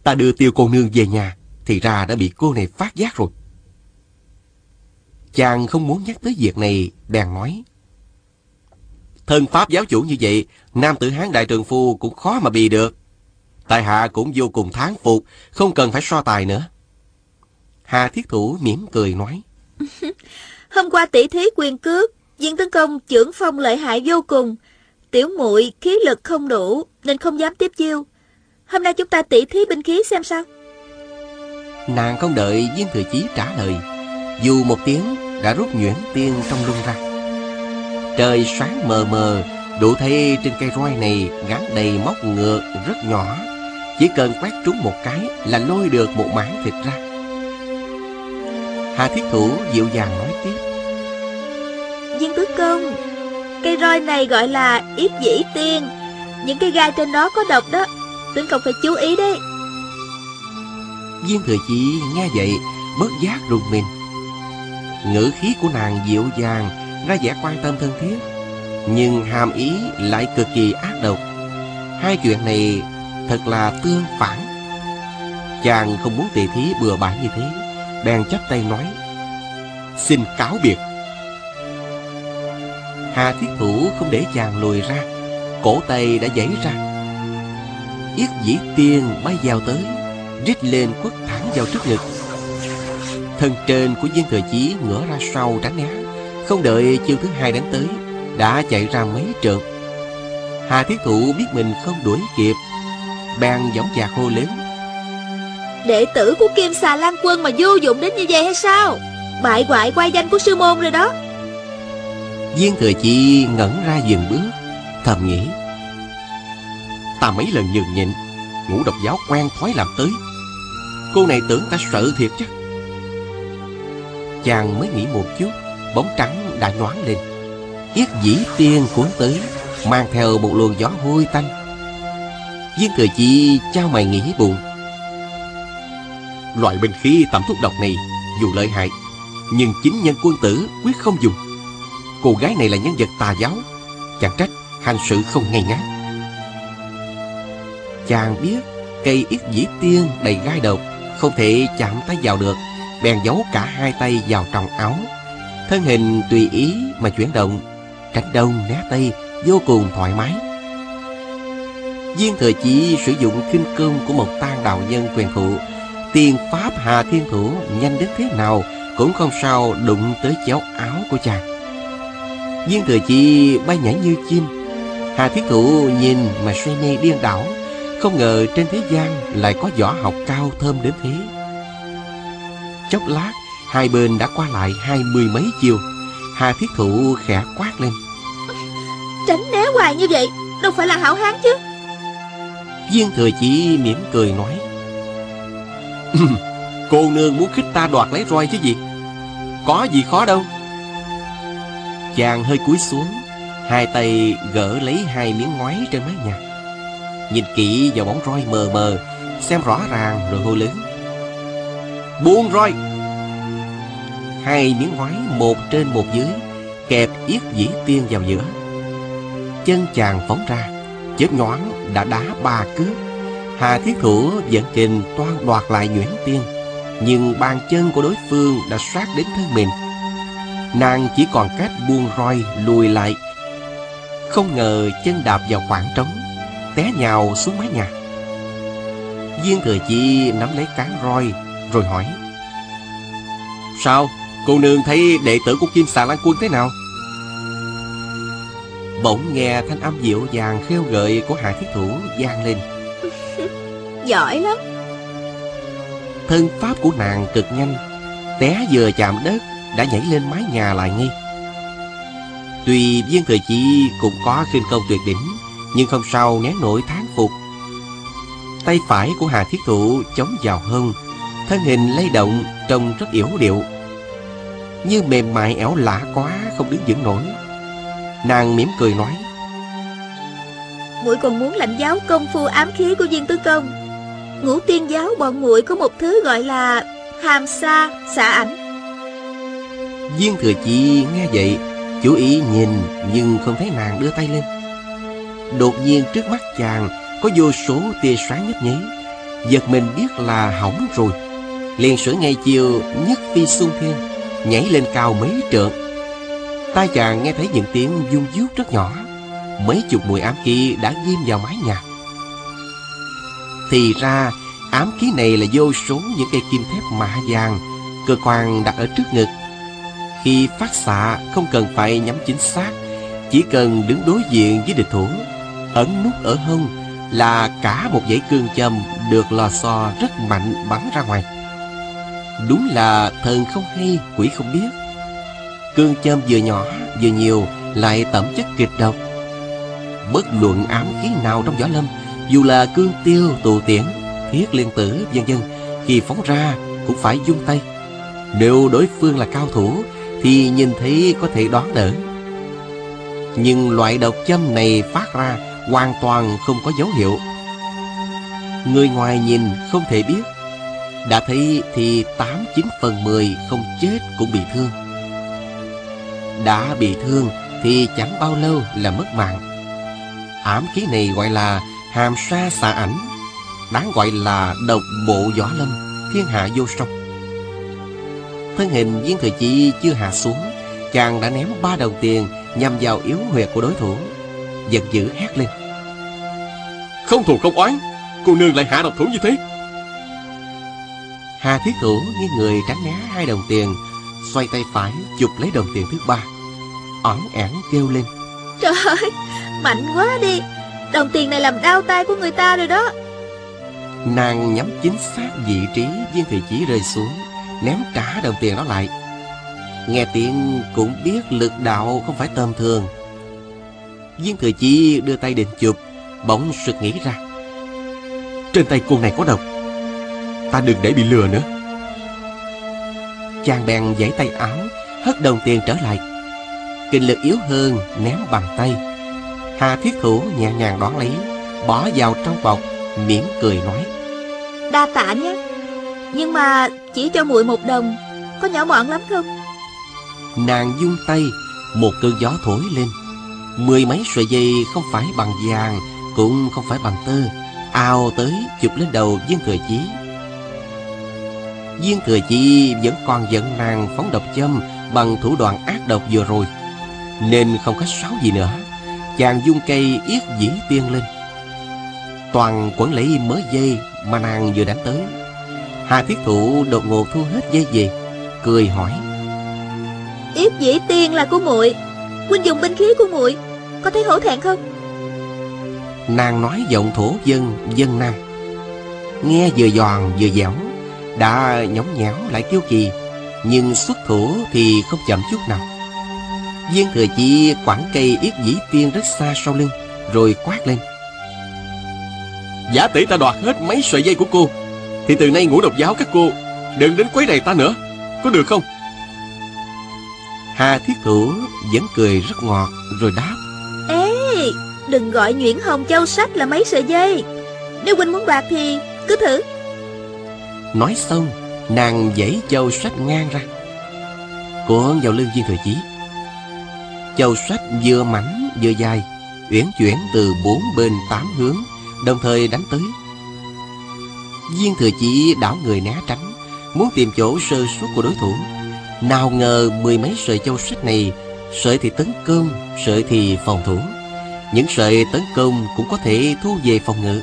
Ta đưa tiêu cô nương về nhà, thì ra đã bị cô này phát giác rồi. Chàng không muốn nhắc tới việc này, bèn nói. Thân pháp giáo chủ như vậy, nam tử hán đại trường phu cũng khó mà bị được. Tại hạ cũng vô cùng thán phục, không cần phải so tài nữa. Hà Thiết Thủ mỉm cười nói. Hôm qua tỷ thí quyền cước, viên tấn công trưởng phong lợi hại vô cùng. Tiểu muội khí lực không đủ nên không dám tiếp chiêu. Hôm nay chúng ta tỷ thí binh khí xem sao. Nàng không đợi viên thừa chí trả lời Dù một tiếng đã rút nhuyễn tiên trong lung ra Trời sáng mờ mờ Đủ thấy trên cây roi này gắn đầy móc ngựa rất nhỏ Chỉ cần quét trúng một cái là lôi được một mảng thịt ra. Hà thiết thủ dịu dàng nói tiếp. Viên tứ công Cây roi này gọi là yết dĩ tiên. Những cái gai trên đó có độc đó. Tướng công phải chú ý đấy. Viên thừa chí nghe vậy Bớt giác rùng mình. Ngữ khí của nàng dịu dàng Ra vẻ quan tâm thân thiết. Nhưng hàm ý lại cực kỳ ác độc. Hai chuyện này Thật là tương phản. Chàng không muốn tỳ thí bừa bãi như thế, Bèn chắp tay nói, Xin cáo biệt. Hà thiết thủ không để chàng lùi ra, Cổ tay đã giãy ra. Yết dĩ tiên bay vào tới, Rít lên quất thẳng vào trước ngực. Thân trên của viên thừa chí ngửa ra sau tránh né, Không đợi chiêu thứ hai đánh tới, Đã chạy ra mấy trượng. Hà thiết thủ biết mình không đuổi kịp Bèn giọng giạc hô lớn Đệ tử của Kim Xà Lan Quân mà vô dụng đến như vậy hay sao? Bại hoại quay danh của sư môn rồi đó. Viên thừa chi ngẩn ra dừng bước Thầm nghĩ. Ta mấy lần nhường nhịn Ngũ độc giáo quen thói làm tới. Cô này tưởng ta sợ thiệt chắc. Chàng mới nghĩ một chút Bóng trắng đã nhoáng lên. Yết dĩ tiên cuốn tới Mang theo một luồng gió hôi tanh Viên thừa chi trao mày nghĩ buồn. Loại binh khí tẩm thuốc độc này Dù lợi hại, Nhưng chính nhân quân tử quyết không dùng. Cô gái này là nhân vật tà giáo, Chẳng trách hành sự không ngay ngắn Chàng biết cây yết dĩ tiên đầy gai độc, Không thể chạm tay vào được, Bèn giấu cả hai tay vào trong áo. Thân hình tùy ý mà chuyển động Tránh đông né tây Vô cùng thoải mái. Viên thừa chỉ sử dụng kinh cương của một tan đạo nhân quyền thụ. Tiền pháp Hà Thiên Thủ nhanh đến thế nào Cũng không sao đụng tới chéo áo của chàng. Viên thừa chi bay nhảy như chim. Hà thiên Thủ nhìn mà say mê điên đảo. Không ngờ trên thế gian lại có võ học cao thơm đến thế. Chốc lát, Hai bên đã qua lại hai mươi mấy chiều. Hà Thiết Thủ khẽ quát lên. Tránh né hoài như vậy, Đâu phải là hảo hán chứ? Viên thừa chỉ mỉm cười nói. Cô nương muốn khích ta đoạt lấy roi chứ gì? Có gì khó đâu. Chàng hơi cúi xuống Hai tay gỡ lấy hai miếng ngoái trên mái nhà. Nhìn kỹ vào bóng roi mờ mờ Xem rõ ràng rồi hô lớn. Buông roi! Hai miếng ngoái một trên một dưới Kẹp yết dĩ tiên vào giữa. Chân chàng phóng ra Chớp nhoáng đã đá ba cước Hà thiết thủ dẫn kình toan đoạt lại nhuyễn tiên, Nhưng bàn chân của đối phương đã sát đến thân mình. Nàng chỉ còn cách buông roi lùi lại. Không ngờ chân đạp vào khoảng trống, Té nhào xuống mái nhà. Viên thừa chi nắm lấy cán roi, Rồi hỏi, Sao, cô nương thấy đệ tử của Kim Xà Lan Quân thế nào? Bỗng nghe thanh âm dịu dàng khêu gợi của Hạ Thiết Thủ vang lên. Giỏi lắm. Thân pháp của nàng cực nhanh Té vừa chạm đất Đã nhảy lên mái nhà lại ngay. Tuy viên thời chi cũng có khinh công tuyệt đỉnh Nhưng không sao nén nổi thán phục. Tay phải của Hà Thiết Thụ chống vào hông Thân hình lay động trông rất yếu điệu. Như mềm mại ẻo lạ quá không đứng vững nổi Nàng mỉm cười nói. Muội còn muốn lãnh giáo công phu ám khí của viên tứ công. Ngũ tiên giáo bọn muội có một thứ gọi là Hàm xa xạ ảnh. Viên thừa chi nghe vậy Chú ý nhìn nhưng không thấy nàng đưa tay lên. Đột nhiên trước mắt chàng Có vô số tia sáng nhấp nháy. Giật mình biết là hỏng rồi. Liền sửa ngay chiều nhất phi xung thiên Nhảy lên cao mấy trượng Tai chàng nghe thấy những tiếng dung dút rất nhỏ Mấy chục mùi ám khí đã ghim vào mái nhà Thì ra ám khí này là vô số những cây kim thép mạ vàng Cơ quan đặt ở trước ngực Khi phát xạ không cần phải nhắm chính xác Chỉ cần đứng đối diện với địch thủ Ấn nút ở hông là cả một dãy cương châm được lò xo rất mạnh bắn ra ngoài. Đúng là thần không hay, quỷ không biết. Cương châm vừa nhỏ vừa nhiều lại tẩm chất kịch độc. Bất luận ám khí nào trong võ lâm, dù là cương tiêu, tù tiễn, thiết liên tử, vân vân, khi phóng ra cũng phải dung tay. Nếu đối phương là cao thủ thì nhìn thấy có thể đoán đỡ. Nhưng loại độc châm này phát ra hoàn toàn không có dấu hiệu. Người ngoài nhìn không thể biết. Đã thấy thì 8 9 phần 10 không chết cũng bị thương. Đã bị thương thì chẳng bao lâu là mất mạng. Ám khí này gọi là hàm sa xạ ảnh, đáng gọi là độc bộ võ lâm, thiên hạ vô song. Thân hình viên thời chi chưa hạ xuống, chàng đã ném ba đồng tiền nhằm vào yếu huyệt của đối thủ giận dữ hét lên Không thù không oán Cô nương lại hạ độc thủ như thế Hà thiết thủ nghiêng người tránh né hai đồng tiền Xoay tay phải chụp lấy đồng tiền thứ ba. Ỏn ẻn kêu lên. Trời ơi Mạnh quá đi. Đồng tiền này làm đau tay của người ta rồi đó. Nàng nhắm chính xác vị trí viên thị chỉ rơi xuống Ném trả đồng tiền đó lại. Nghe tiếng cũng biết lực đạo không phải tầm thường. Viên thừa chi đưa tay định chụp Bỗng sực nghĩ ra. Trên tay cô này có độc. Ta đừng để bị lừa nữa Chàng bèn giãy tay áo Hất đồng tiền trở lại. Kinh lực yếu hơn ném bằng tay. Hà thiết thủ nhẹ nhàng đón lấy Bỏ vào trong bọc mỉm cười nói. Đa tạ nhé Nhưng mà chỉ cho muội một đồng Có nhỏ mọn lắm không? Nàng dung tay Một cơn gió thổi lên. Mười mấy sợi dây không phải bằng vàng Cũng không phải bằng tơ Ao tới chụp lên đầu viên thừa chí Viên thừa chí vẫn còn giận nàng phóng độc châm Bằng thủ đoạn ác độc vừa rồi. Nên không có sáo gì nữa. Chàng dung cây yết dĩ tiên lên. Toàn quấn lấy mớ dây Mà nàng vừa đánh tới. Hà thiết thụ đột ngột thu hết dây về Cười hỏi. Yết dĩ tiên là của muội. Huynh dùng binh khí của muội Có thấy hổ thẹn không? Nàng nói giọng thổ dân dân nam. Nghe vừa giòn vừa dẻo Đã nhõng nhẽo lại kiêu kỳ Nhưng xuất thủ thì không chậm chút nào. Viên thừa chi quảng cây yết dĩ tiên rất xa sau lưng Rồi quát lên. Giả tỷ ta đoạt hết mấy sợi dây của cô Thì từ nay ngũ độc giáo các cô Đừng đến quấy rầy ta nữa Có được không? Hà thiết thủ vẫn cười rất ngọt Rồi đáp. Ê Đừng gọi nhuyễn hồng châu sách là mấy sợi dây. Nếu huynh muốn đoạt thì cứ thử Nói xong, Nàng dãy châu sách ngang ra. Cuộn vào lưng viên thừa chí. Châu sách vừa mảnh, vừa dài, Uyển chuyển từ bốn bên tám hướng, Đồng thời đánh tới. Viên thừa chí đảo người né tránh, Muốn tìm chỗ sơ suất của đối thủ. Nào ngờ mười mấy sợi châu sách này, Sợi thì tấn công, Sợi thì phòng thủ. Những sợi tấn công cũng có thể thu về phòng ngự.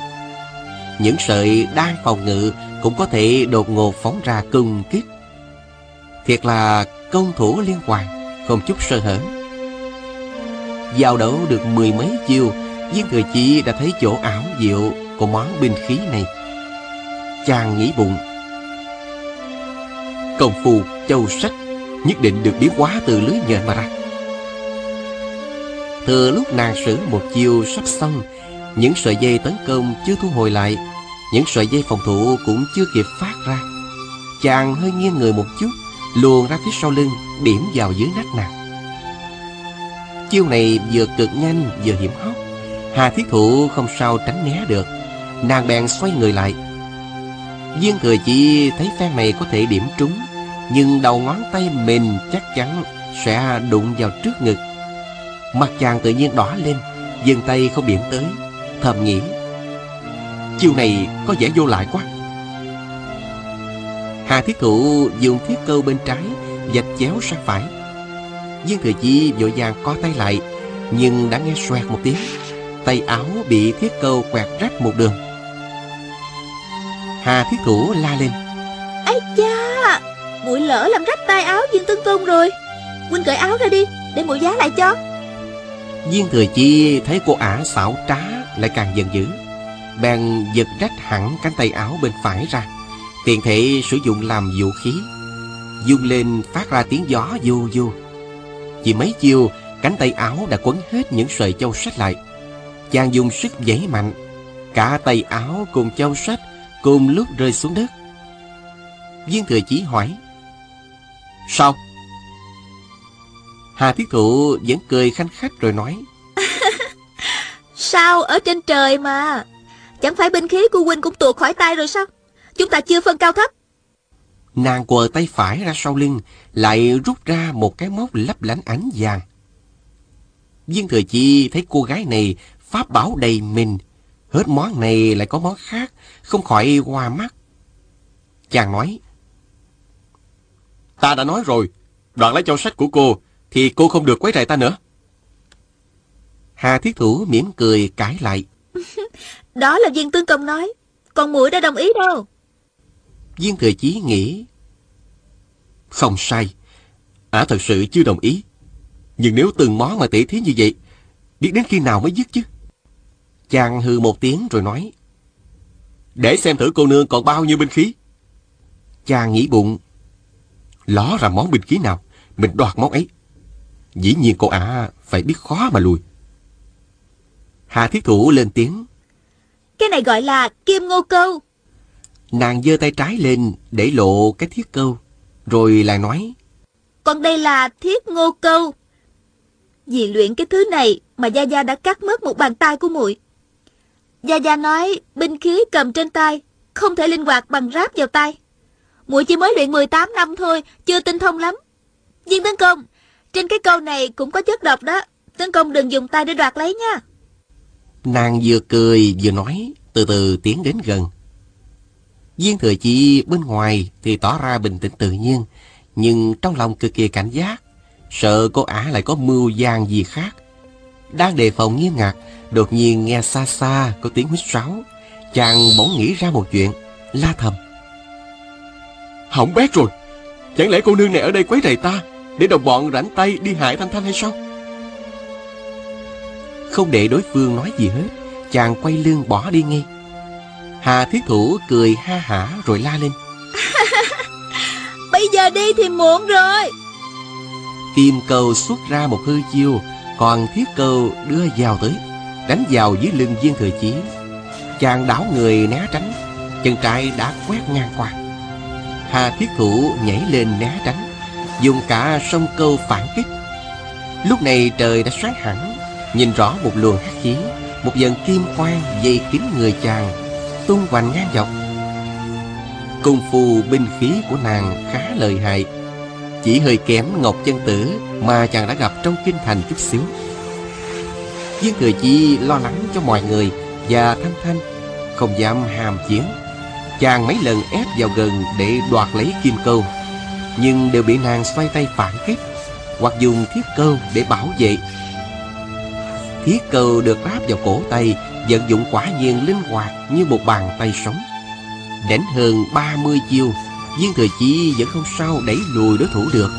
Những sợi đang phòng ngự cũng có thể đột ngột phóng ra cung kích Thiệt là công thủ liên hoàn Không chút sơ hở. Giao đấu được mười mấy chiêu Viên thừa chi đã thấy chỗ ảo diệu Của món binh khí này. Chàng nghĩ bụng. Công phu châu sách nhất định được biến hóa từ lưới nhện mà ra. Thừa lúc nàng sử một chiêu sắp xong, những sợi dây tấn công chưa thu hồi lại, những sợi dây phòng thủ cũng chưa kịp phát ra. Chàng hơi nghiêng người một chút, luồn ra phía sau lưng, điểm vào dưới nách nàng. Chiêu này vừa cực nhanh vừa hiểm hóc. Hà thiết thụ không sao tránh né được, nàng bèn xoay người lại. Viên cười chỉ thấy phen này có thể điểm trúng nhưng đầu ngón tay mình chắc chắn sẽ đụng vào trước ngực. Mặt chàng tự nhiên đỏ lên, dừng tay không biển tới, thầm nghĩ. Chiêu này có vẻ vô lại quá. Hà thiết thụ dùng thiết câu bên trái, dạch chéo sang phải. Viên thừa chi vội vàng co tay lại, nhưng đã nghe xoẹt một tiếng. Tay áo bị thiết câu quẹt rách một đường. Hà thiết thủ la lên. Ây cha! muội lỡ làm rách tay áo viên tướng công rồi Huynh cởi áo ra đi Để muội giá lại cho Viên thừa chi thấy cô ả xảo trá lại càng giận dữ. Bèn giật rách hẳn cánh tay áo bên phải ra. Tiện thể sử dụng làm vũ khí. Dung lên phát ra tiếng gió vô vô. Chỉ mấy chiêu, cánh tay áo đã quấn hết những sợi châu sách lại. Chàng dùng sức giãy mạnh. Cả tay áo cùng châu sách cùng lúc rơi xuống đất. Viên thừa chí hỏi. Sao? Hà Thiết Thụ vẫn cười khanh khách rồi nói. Sao ở trên trời mà Chẳng phải binh khí của huynh cũng tuột khỏi tay rồi sao Chúng ta chưa phân cao thấp Nàng quờ tay phải ra sau lưng, lại rút ra một cái móc lấp lánh ánh vàng. Viên Thừa Chi thấy cô gái này pháp bảo đầy mình, hết món này lại có món khác, không khỏi hoa mắt. Chàng nói, Ta đã nói rồi, đoạn lấy châu sách của cô, thì cô không được quấy rầy ta nữa. Hà Thiết Thủ mỉm cười cãi lại. Đó là viên tướng công nói. Còn muội đã đồng ý đâu? Viên Thừa Chí nghĩ. Không sai. Ả thật sự chưa đồng ý. Nhưng nếu từng món mà tỉ thí như vậy, Biết đến khi nào mới dứt chứ? Chàng hư một tiếng rồi nói. Để xem thử cô nương còn bao nhiêu binh khí. Chàng nghĩ bụng. Ló ra món binh khí nào, Mình đoạt món ấy. Dĩ nhiên cô ả phải biết khó mà lùi. Hà Thiết Thủ lên tiếng. Cái này gọi là kim ngô câu. Nàng giơ tay trái lên để lộ cái thiết câu Rồi lại nói Còn đây là thiết ngô câu. Vì luyện cái thứ này Mà Gia Gia đã cắt mất một bàn tay của muội. Gia Gia nói Binh khí cầm trên tay Không thể linh hoạt bằng ráp vào tay. Muội chỉ mới luyện 18 năm thôi Chưa tinh thông lắm. Viên tấn công Trên cái câu này cũng có chất độc đó. Tấn công đừng dùng tay để đoạt lấy nha Nàng vừa cười vừa nói, từ từ tiến đến gần. Viên thừa chi bên ngoài thì tỏ ra bình tĩnh tự nhiên, nhưng trong lòng cực kỳ cảnh giác, sợ cô ả lại có mưu gian gì khác. Đang đề phòng nghiêm ngặt, đột nhiên nghe xa xa có tiếng huýt sáo. Chàng bỗng nghĩ ra một chuyện, la thầm. Hỏng bét rồi, chẳng lẽ cô nương này ở đây quấy rầy ta, để đồng bọn rảnh tay đi hại Thanh Thanh hay sao? Không để đối phương nói gì hết Chàng quay lưng bỏ đi ngay. Hà thiết thủ cười ha hả rồi la lên. Bây giờ đi thì muộn rồi. Kim cầu xuất ra một hư chiêu Còn thiết cầu đưa vào tới Đánh vào dưới lưng viên thừa chí. Chàng đảo người né tránh Chân trái đã quét ngang qua. Hà thiết thủ nhảy lên né tránh Dùng cả sông câu phản kích. Lúc này trời đã sáng hẳn Nhìn rõ một luồng hắc khí, Một dần kim quang dây kín người chàng, Tung hoành ngang dọc. Công phu binh khí của nàng khá lợi hại Chỉ hơi kém Ngọc Chân Tử Mà chàng đã gặp trong kinh thành chút xíu. Viên Thừa Chi lo lắng cho mọi người Và Thanh Thanh Không dám hàm chiến. Chàng mấy lần ép vào gần để đoạt lấy kim câu, Nhưng đều bị nàng xoay tay phản kích, Hoặc dùng thiết câu để bảo vệ. Thiết cầu được áp vào cổ tay Vận dụng quả nhiên linh hoạt như một bàn tay sống. Đánh hơn 30 chiêu Viên thừa chi vẫn không sao đẩy lùi đối thủ được.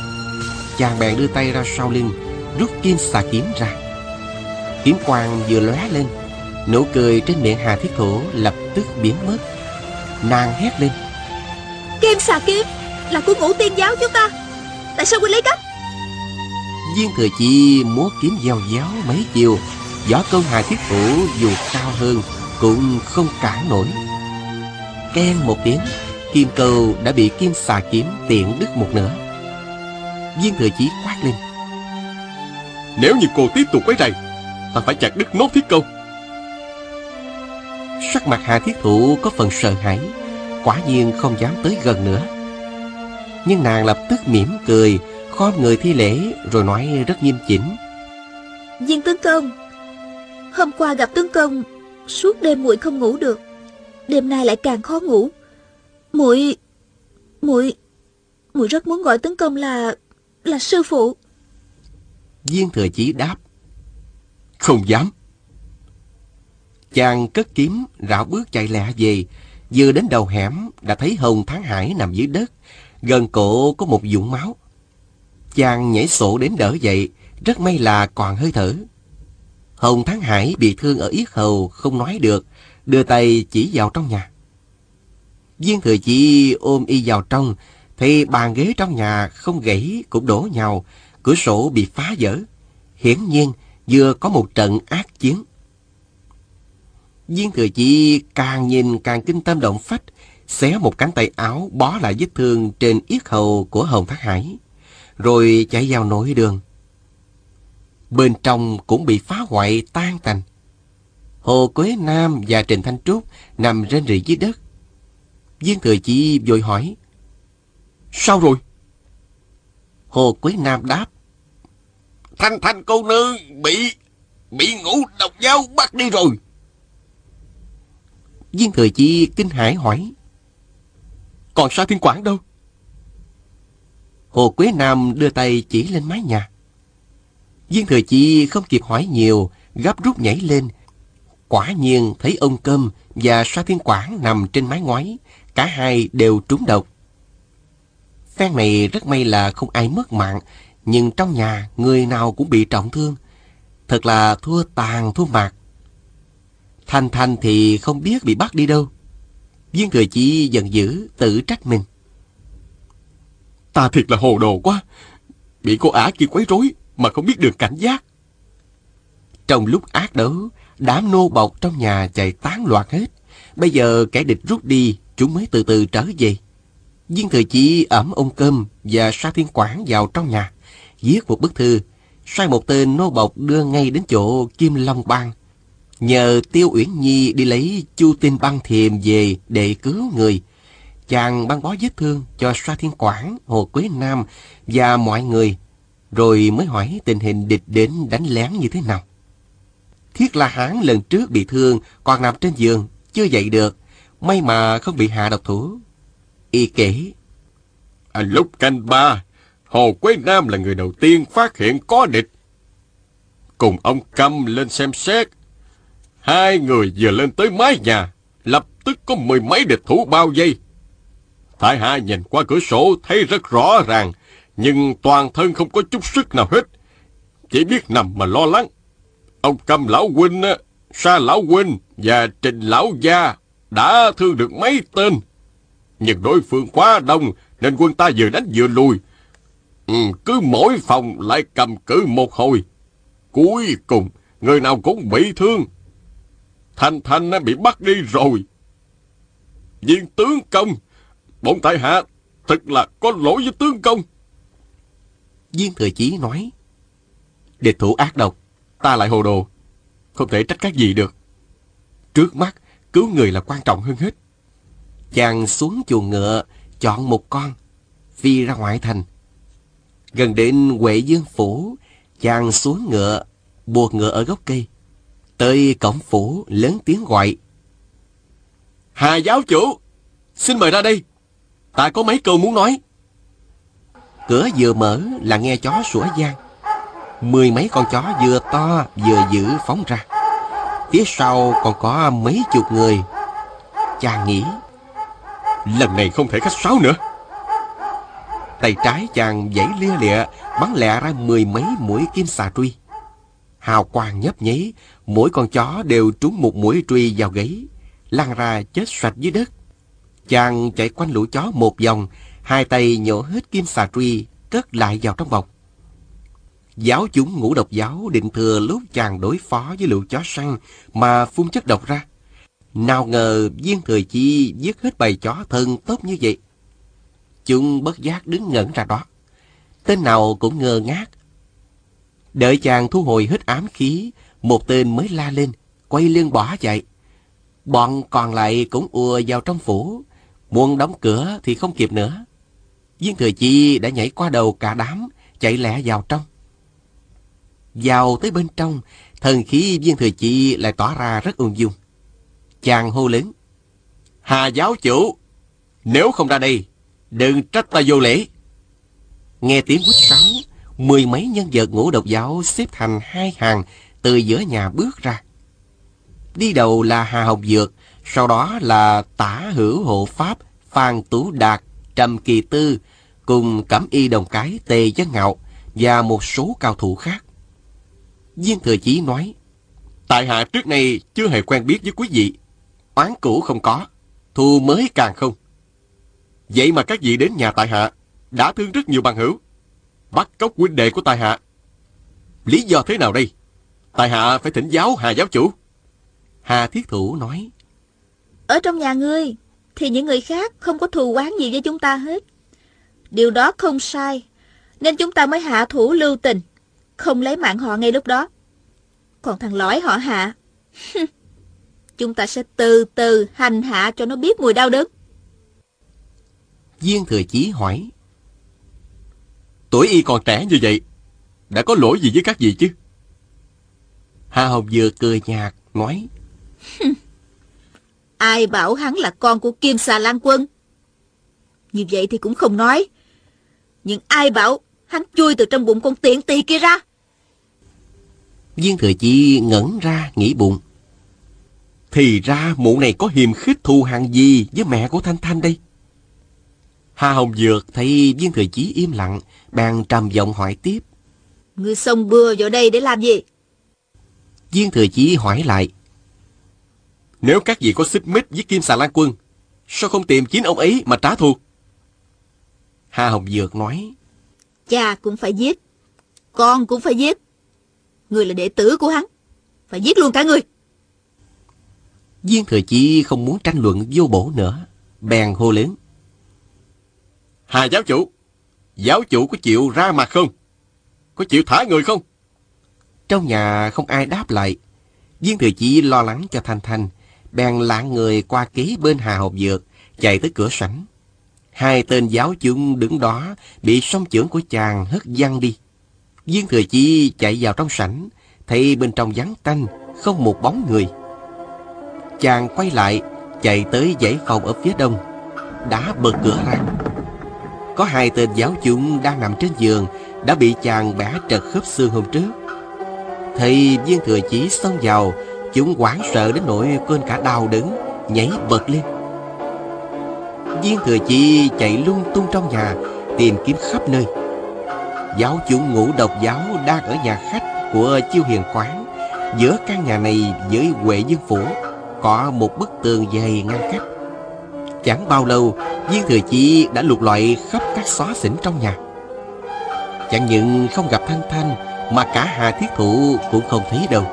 Chàng bèn đưa tay ra sau lưng Rút kim xà kiếm ra. Kiếm quang vừa lóe lên Nụ cười trên miệng Hà Thiết Thổ lập tức biến mất. Nàng hét lên Kim xà kiếm Là của ngũ tiên giáo chúng ta. Tại sao huynh lấy cắp Viên thừa chi múa kiếm giao giáo mấy chiều Võ công Hà Thiết Thủ dù cao hơn Cũng không cản nổi. Ken một tiếng Kim cầu đã bị kim xà kiếm tiện đứt một nửa. Viên thừa chí quát lên. Nếu như cô tiếp tục quấy rầy Ta phải chặt đứt nốt thiết câu. Sắc mặt Hà Thiết Thụ có phần sợ hãi Quả nhiên không dám tới gần nữa. Nhưng nàng lập tức mỉm cười Khom người thi lễ Rồi nói rất nghiêm chỉnh. Viên tướng công Hôm qua gặp tướng công Suốt đêm muội không ngủ được. Đêm nay lại càng khó ngủ. Muội muội muội rất muốn gọi tướng công là Là sư phụ. Viên thừa chí đáp Không dám. Chàng cất kiếm rảo bước chạy lẹ về. Vừa đến đầu hẻm Đã thấy Hồng Thắng Hải nằm dưới đất. Gần cổ có một vũng máu. Chàng nhảy sổ đến đỡ dậy, rất may là còn hơi thở. Hồng Thắng Hải bị thương ở yết hầu, không nói được, đưa tay chỉ vào trong nhà. Viên thừa chỉ ôm y vào trong, thì bàn ghế trong nhà không gãy cũng đổ nhào, cửa sổ bị phá vỡ. Hiển nhiên, vừa có một trận ác chiến. Viên thừa chỉ càng nhìn càng kinh tâm động phách, xé một cánh tay áo bó lại vết thương trên yết hầu của Hồng Thác Hải, rồi chạy vào nội đường. Bên trong cũng bị phá hoại, tan tành. Hồ Quế Nam và Trình Thanh Trúc nằm rên rỉ dưới đất. Viên Thừa Chi vội hỏi. Sao rồi? Hồ Quế Nam đáp. Thanh Thanh cô nương bị bị ngủ độc dao bắt đi rồi. Viên Thừa Chi kinh hãi hỏi. Còn Sa Thiên Quản đâu? Hồ Quế Nam đưa tay chỉ lên mái nhà. Viên Thừa Chi không kịp hỏi nhiều, gấp rút nhảy lên. Quả nhiên thấy ông Cơm và Sa Thiên Quảng nằm trên mái ngói, cả hai đều trúng độc. Phen này rất may là không ai mất mạng, nhưng trong nhà người nào cũng bị trọng thương. Thật là thua tàn thua mạc. Thanh Thanh thì không biết bị bắt đi đâu. Viên Thừa Chi giận dữ tự trách mình. Ta thiệt là hồ đồ quá. Bị cô ả kia quấy rối mà không biết được cảnh giác. Trong lúc ác đấu, đám nô bọc trong nhà chạy tán loạn hết. Bây giờ kẻ địch rút đi, chúng mới từ từ trở về. Viên Thừa chỉ ẩm ông Cơm và Sa Thiên Quảng vào trong nhà, viết một bức thư, sai một tên nô bọc đưa ngay đến chỗ Kim Long Bang. Nhờ Tiêu Uyển Nhi đi lấy Chu Tinh Băng Thiềm về để cứu người. Chàng băng bó vết thương cho Sa Thiên Quảng, Hồ Quế Nam và mọi người, rồi mới hỏi tình hình địch đến đánh lén như thế nào. Thiết La Hán lần trước bị thương, còn nằm trên giường, chưa dậy được, may mà không bị hạ độc thủ. Y kể. À, lúc canh ba, Hồ Quế Nam là người đầu tiên phát hiện có địch. Cùng ông Câm lên xem xét. Hai người vừa lên tới mái nhà, lập tức có mười mấy địch thủ bao vây. Thái Hà nhìn qua cửa sổ thấy rất rõ ràng, nhưng toàn thân không có chút sức nào hết. Chỉ biết nằm mà lo lắng. Ông Câm Lão Huynh, Sa Lão Huynh và Trình Lão Gia đã thương được mấy tên. Nhưng đối phương quá đông nên quân ta vừa đánh vừa lùi. Ừ, cứ mỗi phòng lại cầm cự một hồi. Cuối cùng, người nào cũng bị thương. Thanh Thanh bị bắt đi rồi. Viên tướng công, bọn tại hạ thật là có lỗi với tướng công. Viên Thừa Chí nói, địch thủ ác độc, ta lại hồ đồ, không thể trách các gì được. Trước mắt, cứu người là quan trọng hơn hết. Chàng xuống chuồng ngựa, chọn một con, phi ra ngoại thành. Gần đến Huệ Dương Phủ, chàng xuống ngựa, buộc ngựa ở gốc cây. Tới cổng phủ lớn tiếng gọi. Hà giáo chủ, xin mời ra đây. Ta có mấy câu muốn nói. Cửa vừa mở là nghe chó sủa gian. Mười mấy con chó vừa to vừa dữ phóng ra. Phía sau còn có mấy chục người. Chàng nghĩ. Lần này không thể khách sáo nữa. Tay trái chàng giãy lia lịa, bắn lẹ ra mười mấy mũi kim xà truy. Hào quang nhấp nháy, mỗi con chó đều trúng một mũi truy vào gáy, lăn ra chết sạch dưới đất. Chàng chạy quanh lũ chó một vòng, hai tay nhổ hết kim xà truy, cất lại vào trong bọc. Giáo chúng ngũ độc giáo định thừa lúc chàng đối phó với lũ chó săn mà phun chất độc ra. Nào ngờ viên thời chi giết hết bầy chó thân tốt như vậy. Chúng bất giác đứng ngẩn ra đó. Tên nào cũng ngơ ngác. Đợi chàng thu hồi hết ám khí, một tên mới la lên, quay lưng bỏ chạy. Bọn còn lại cũng ùa vào trong phủ, muốn đóng cửa thì không kịp nữa. Viên Thừa Chi đã nhảy qua đầu cả đám, chạy lẹ vào trong. Vào tới bên trong, thần khí Viên Thừa Chi lại tỏ ra rất ung dung. Chàng hô lớn. Hà giáo chủ, nếu không ra đây, đừng trách ta vô lễ. Nghe tiếng quýt sáo, mười mấy nhân vật ngũ độc giáo xếp thành hai hàng từ giữa nhà bước ra. Đi đầu là Hà Hồng Dược, sau đó là Tả Hữu Hộ Pháp, Phan Tú Đạt, Trầm Kỳ Tư, cùng Cẩm Y Đồng Cái Tề Dân Ngạo, và một số cao thủ khác. Viên Thừa Chí nói, Tại hạ trước nay chưa hề quen biết với quý vị. Oán cũ không có, thù mới càng không. Vậy mà các vị đến nhà tại hạ, đã thương rất nhiều bằng hữu. Bắt cóc huynh đệ của tại hạ. Lý do thế nào đây? Tại hạ phải thỉnh giáo Hà giáo chủ. Hà Thiết Thủ nói, Ở trong nhà ngươi, thì những người khác không có thù oán gì với chúng ta hết. Điều đó không sai, nên chúng ta mới hạ thủ lưu tình, không lấy mạng họ ngay lúc đó. Còn thằng lõi họ hạ, chúng ta sẽ từ từ hành hạ cho nó biết mùi đau đớn. Viên Thừa Chí hỏi, Tuổi y còn trẻ như vậy, đã có lỗi gì với các vị chứ? Hà Hồng vừa cười nhạt, nói, Ai bảo hắn là con của Kim Xà Lan Quân? Như vậy thì cũng không nói. Nhưng ai bảo hắn chui từ trong bụng con tiện tỳ kia ra? Viên Thừa Chi ngẩn ra nghĩ bụng. Thì ra mụ này có hiềm khích thù hằn gì với mẹ của Thanh Thanh đây? Hà Hồng Dược thấy Viên Thừa Chí im lặng, bèn trầm giọng hỏi tiếp. Ngươi xông bừa vào đây để làm gì? Viên Thừa Chí hỏi lại. Nếu các vị có xích mích với Kim Xà Lan Quân, sao không tìm chính ông ấy mà trả thù? Hà Hồng Dược nói. Cha cũng phải giết, con cũng phải giết. Người là đệ tử của hắn, phải giết luôn cả người. Viên Thừa Chí không muốn tranh luận vô bổ nữa, bèn hô lớn. Hà giáo chủ, giáo chủ có chịu ra mặt không? Có chịu thả người không? Trong nhà không ai đáp lại. Viên Thừa Chí lo lắng cho Thanh Thanh, bèn lạng người qua ký bên Hà Hộp Dược, chạy tới cửa sảnh. Hai tên giáo chúng đứng đó bị song chưởng của chàng hất văng đi. Viên Thừa Chi chạy vào trong sảnh, thấy bên trong vắng tanh, không một bóng người. Chàng quay lại, chạy tới dãy phòng ở phía đông, đã bật cửa ra. Có hai tên giáo chúng đang nằm trên giường, đã bị chàng bẻ trật khớp xương hôm trước. Thầy viên thừa chí xông vào, chúng hoảng sợ đến nỗi quên cả đau đớn, nhảy bật lên. Viên thừa chi chạy lung tung trong nhà, tìm kiếm khắp nơi. Giáo chủ ngũ độc giáo đang ở nhà khách của chiêu hiền quán. Giữa căn nhà này với Huệ Dương Phủ có một bức tường dày ngăn cách. Chẳng bao lâu, Viên Thừa Chi đã lục loại khắp các xóa xỉnh trong nhà. Chẳng những không gặp Thanh Thanh, mà cả Hà Thiết Thụ cũng không thấy đâu.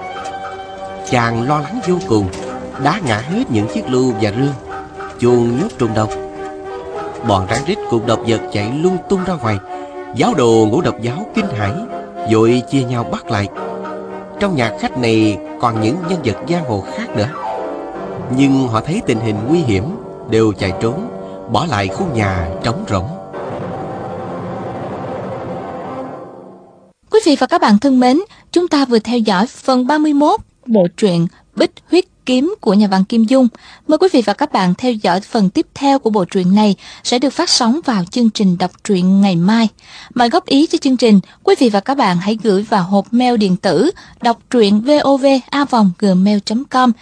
Chàng lo lắng vô cùng, đá ngã hết những chiếc lưu và rương, chuồng nhốt trùng độc. Bọn rắn rít cùng độc vật chạy lung tung ra ngoài, giáo đồ ngũ độc giáo kinh hãi, vội chia nhau bắt lại. Trong nhà khách này còn những nhân vật giang hồ khác nữa. Nhưng họ thấy tình hình nguy hiểm, đều chạy trốn, bỏ lại khu nhà trống rỗng. Quý vị và các bạn thân mến, chúng ta vừa theo dõi phần 31 bộ truyện Bích Huyết Kiếm của nhà văn Kim Dung. Mời quý vị và các bạn theo dõi phần tiếp theo của bộ truyện này sẽ được phát sóng vào chương trình đọc truyện ngày mai. Mời góp ý cho chương trình, quý vị và các bạn hãy gửi vào hộp mail điện tử đọc truyện vovavonggmail.com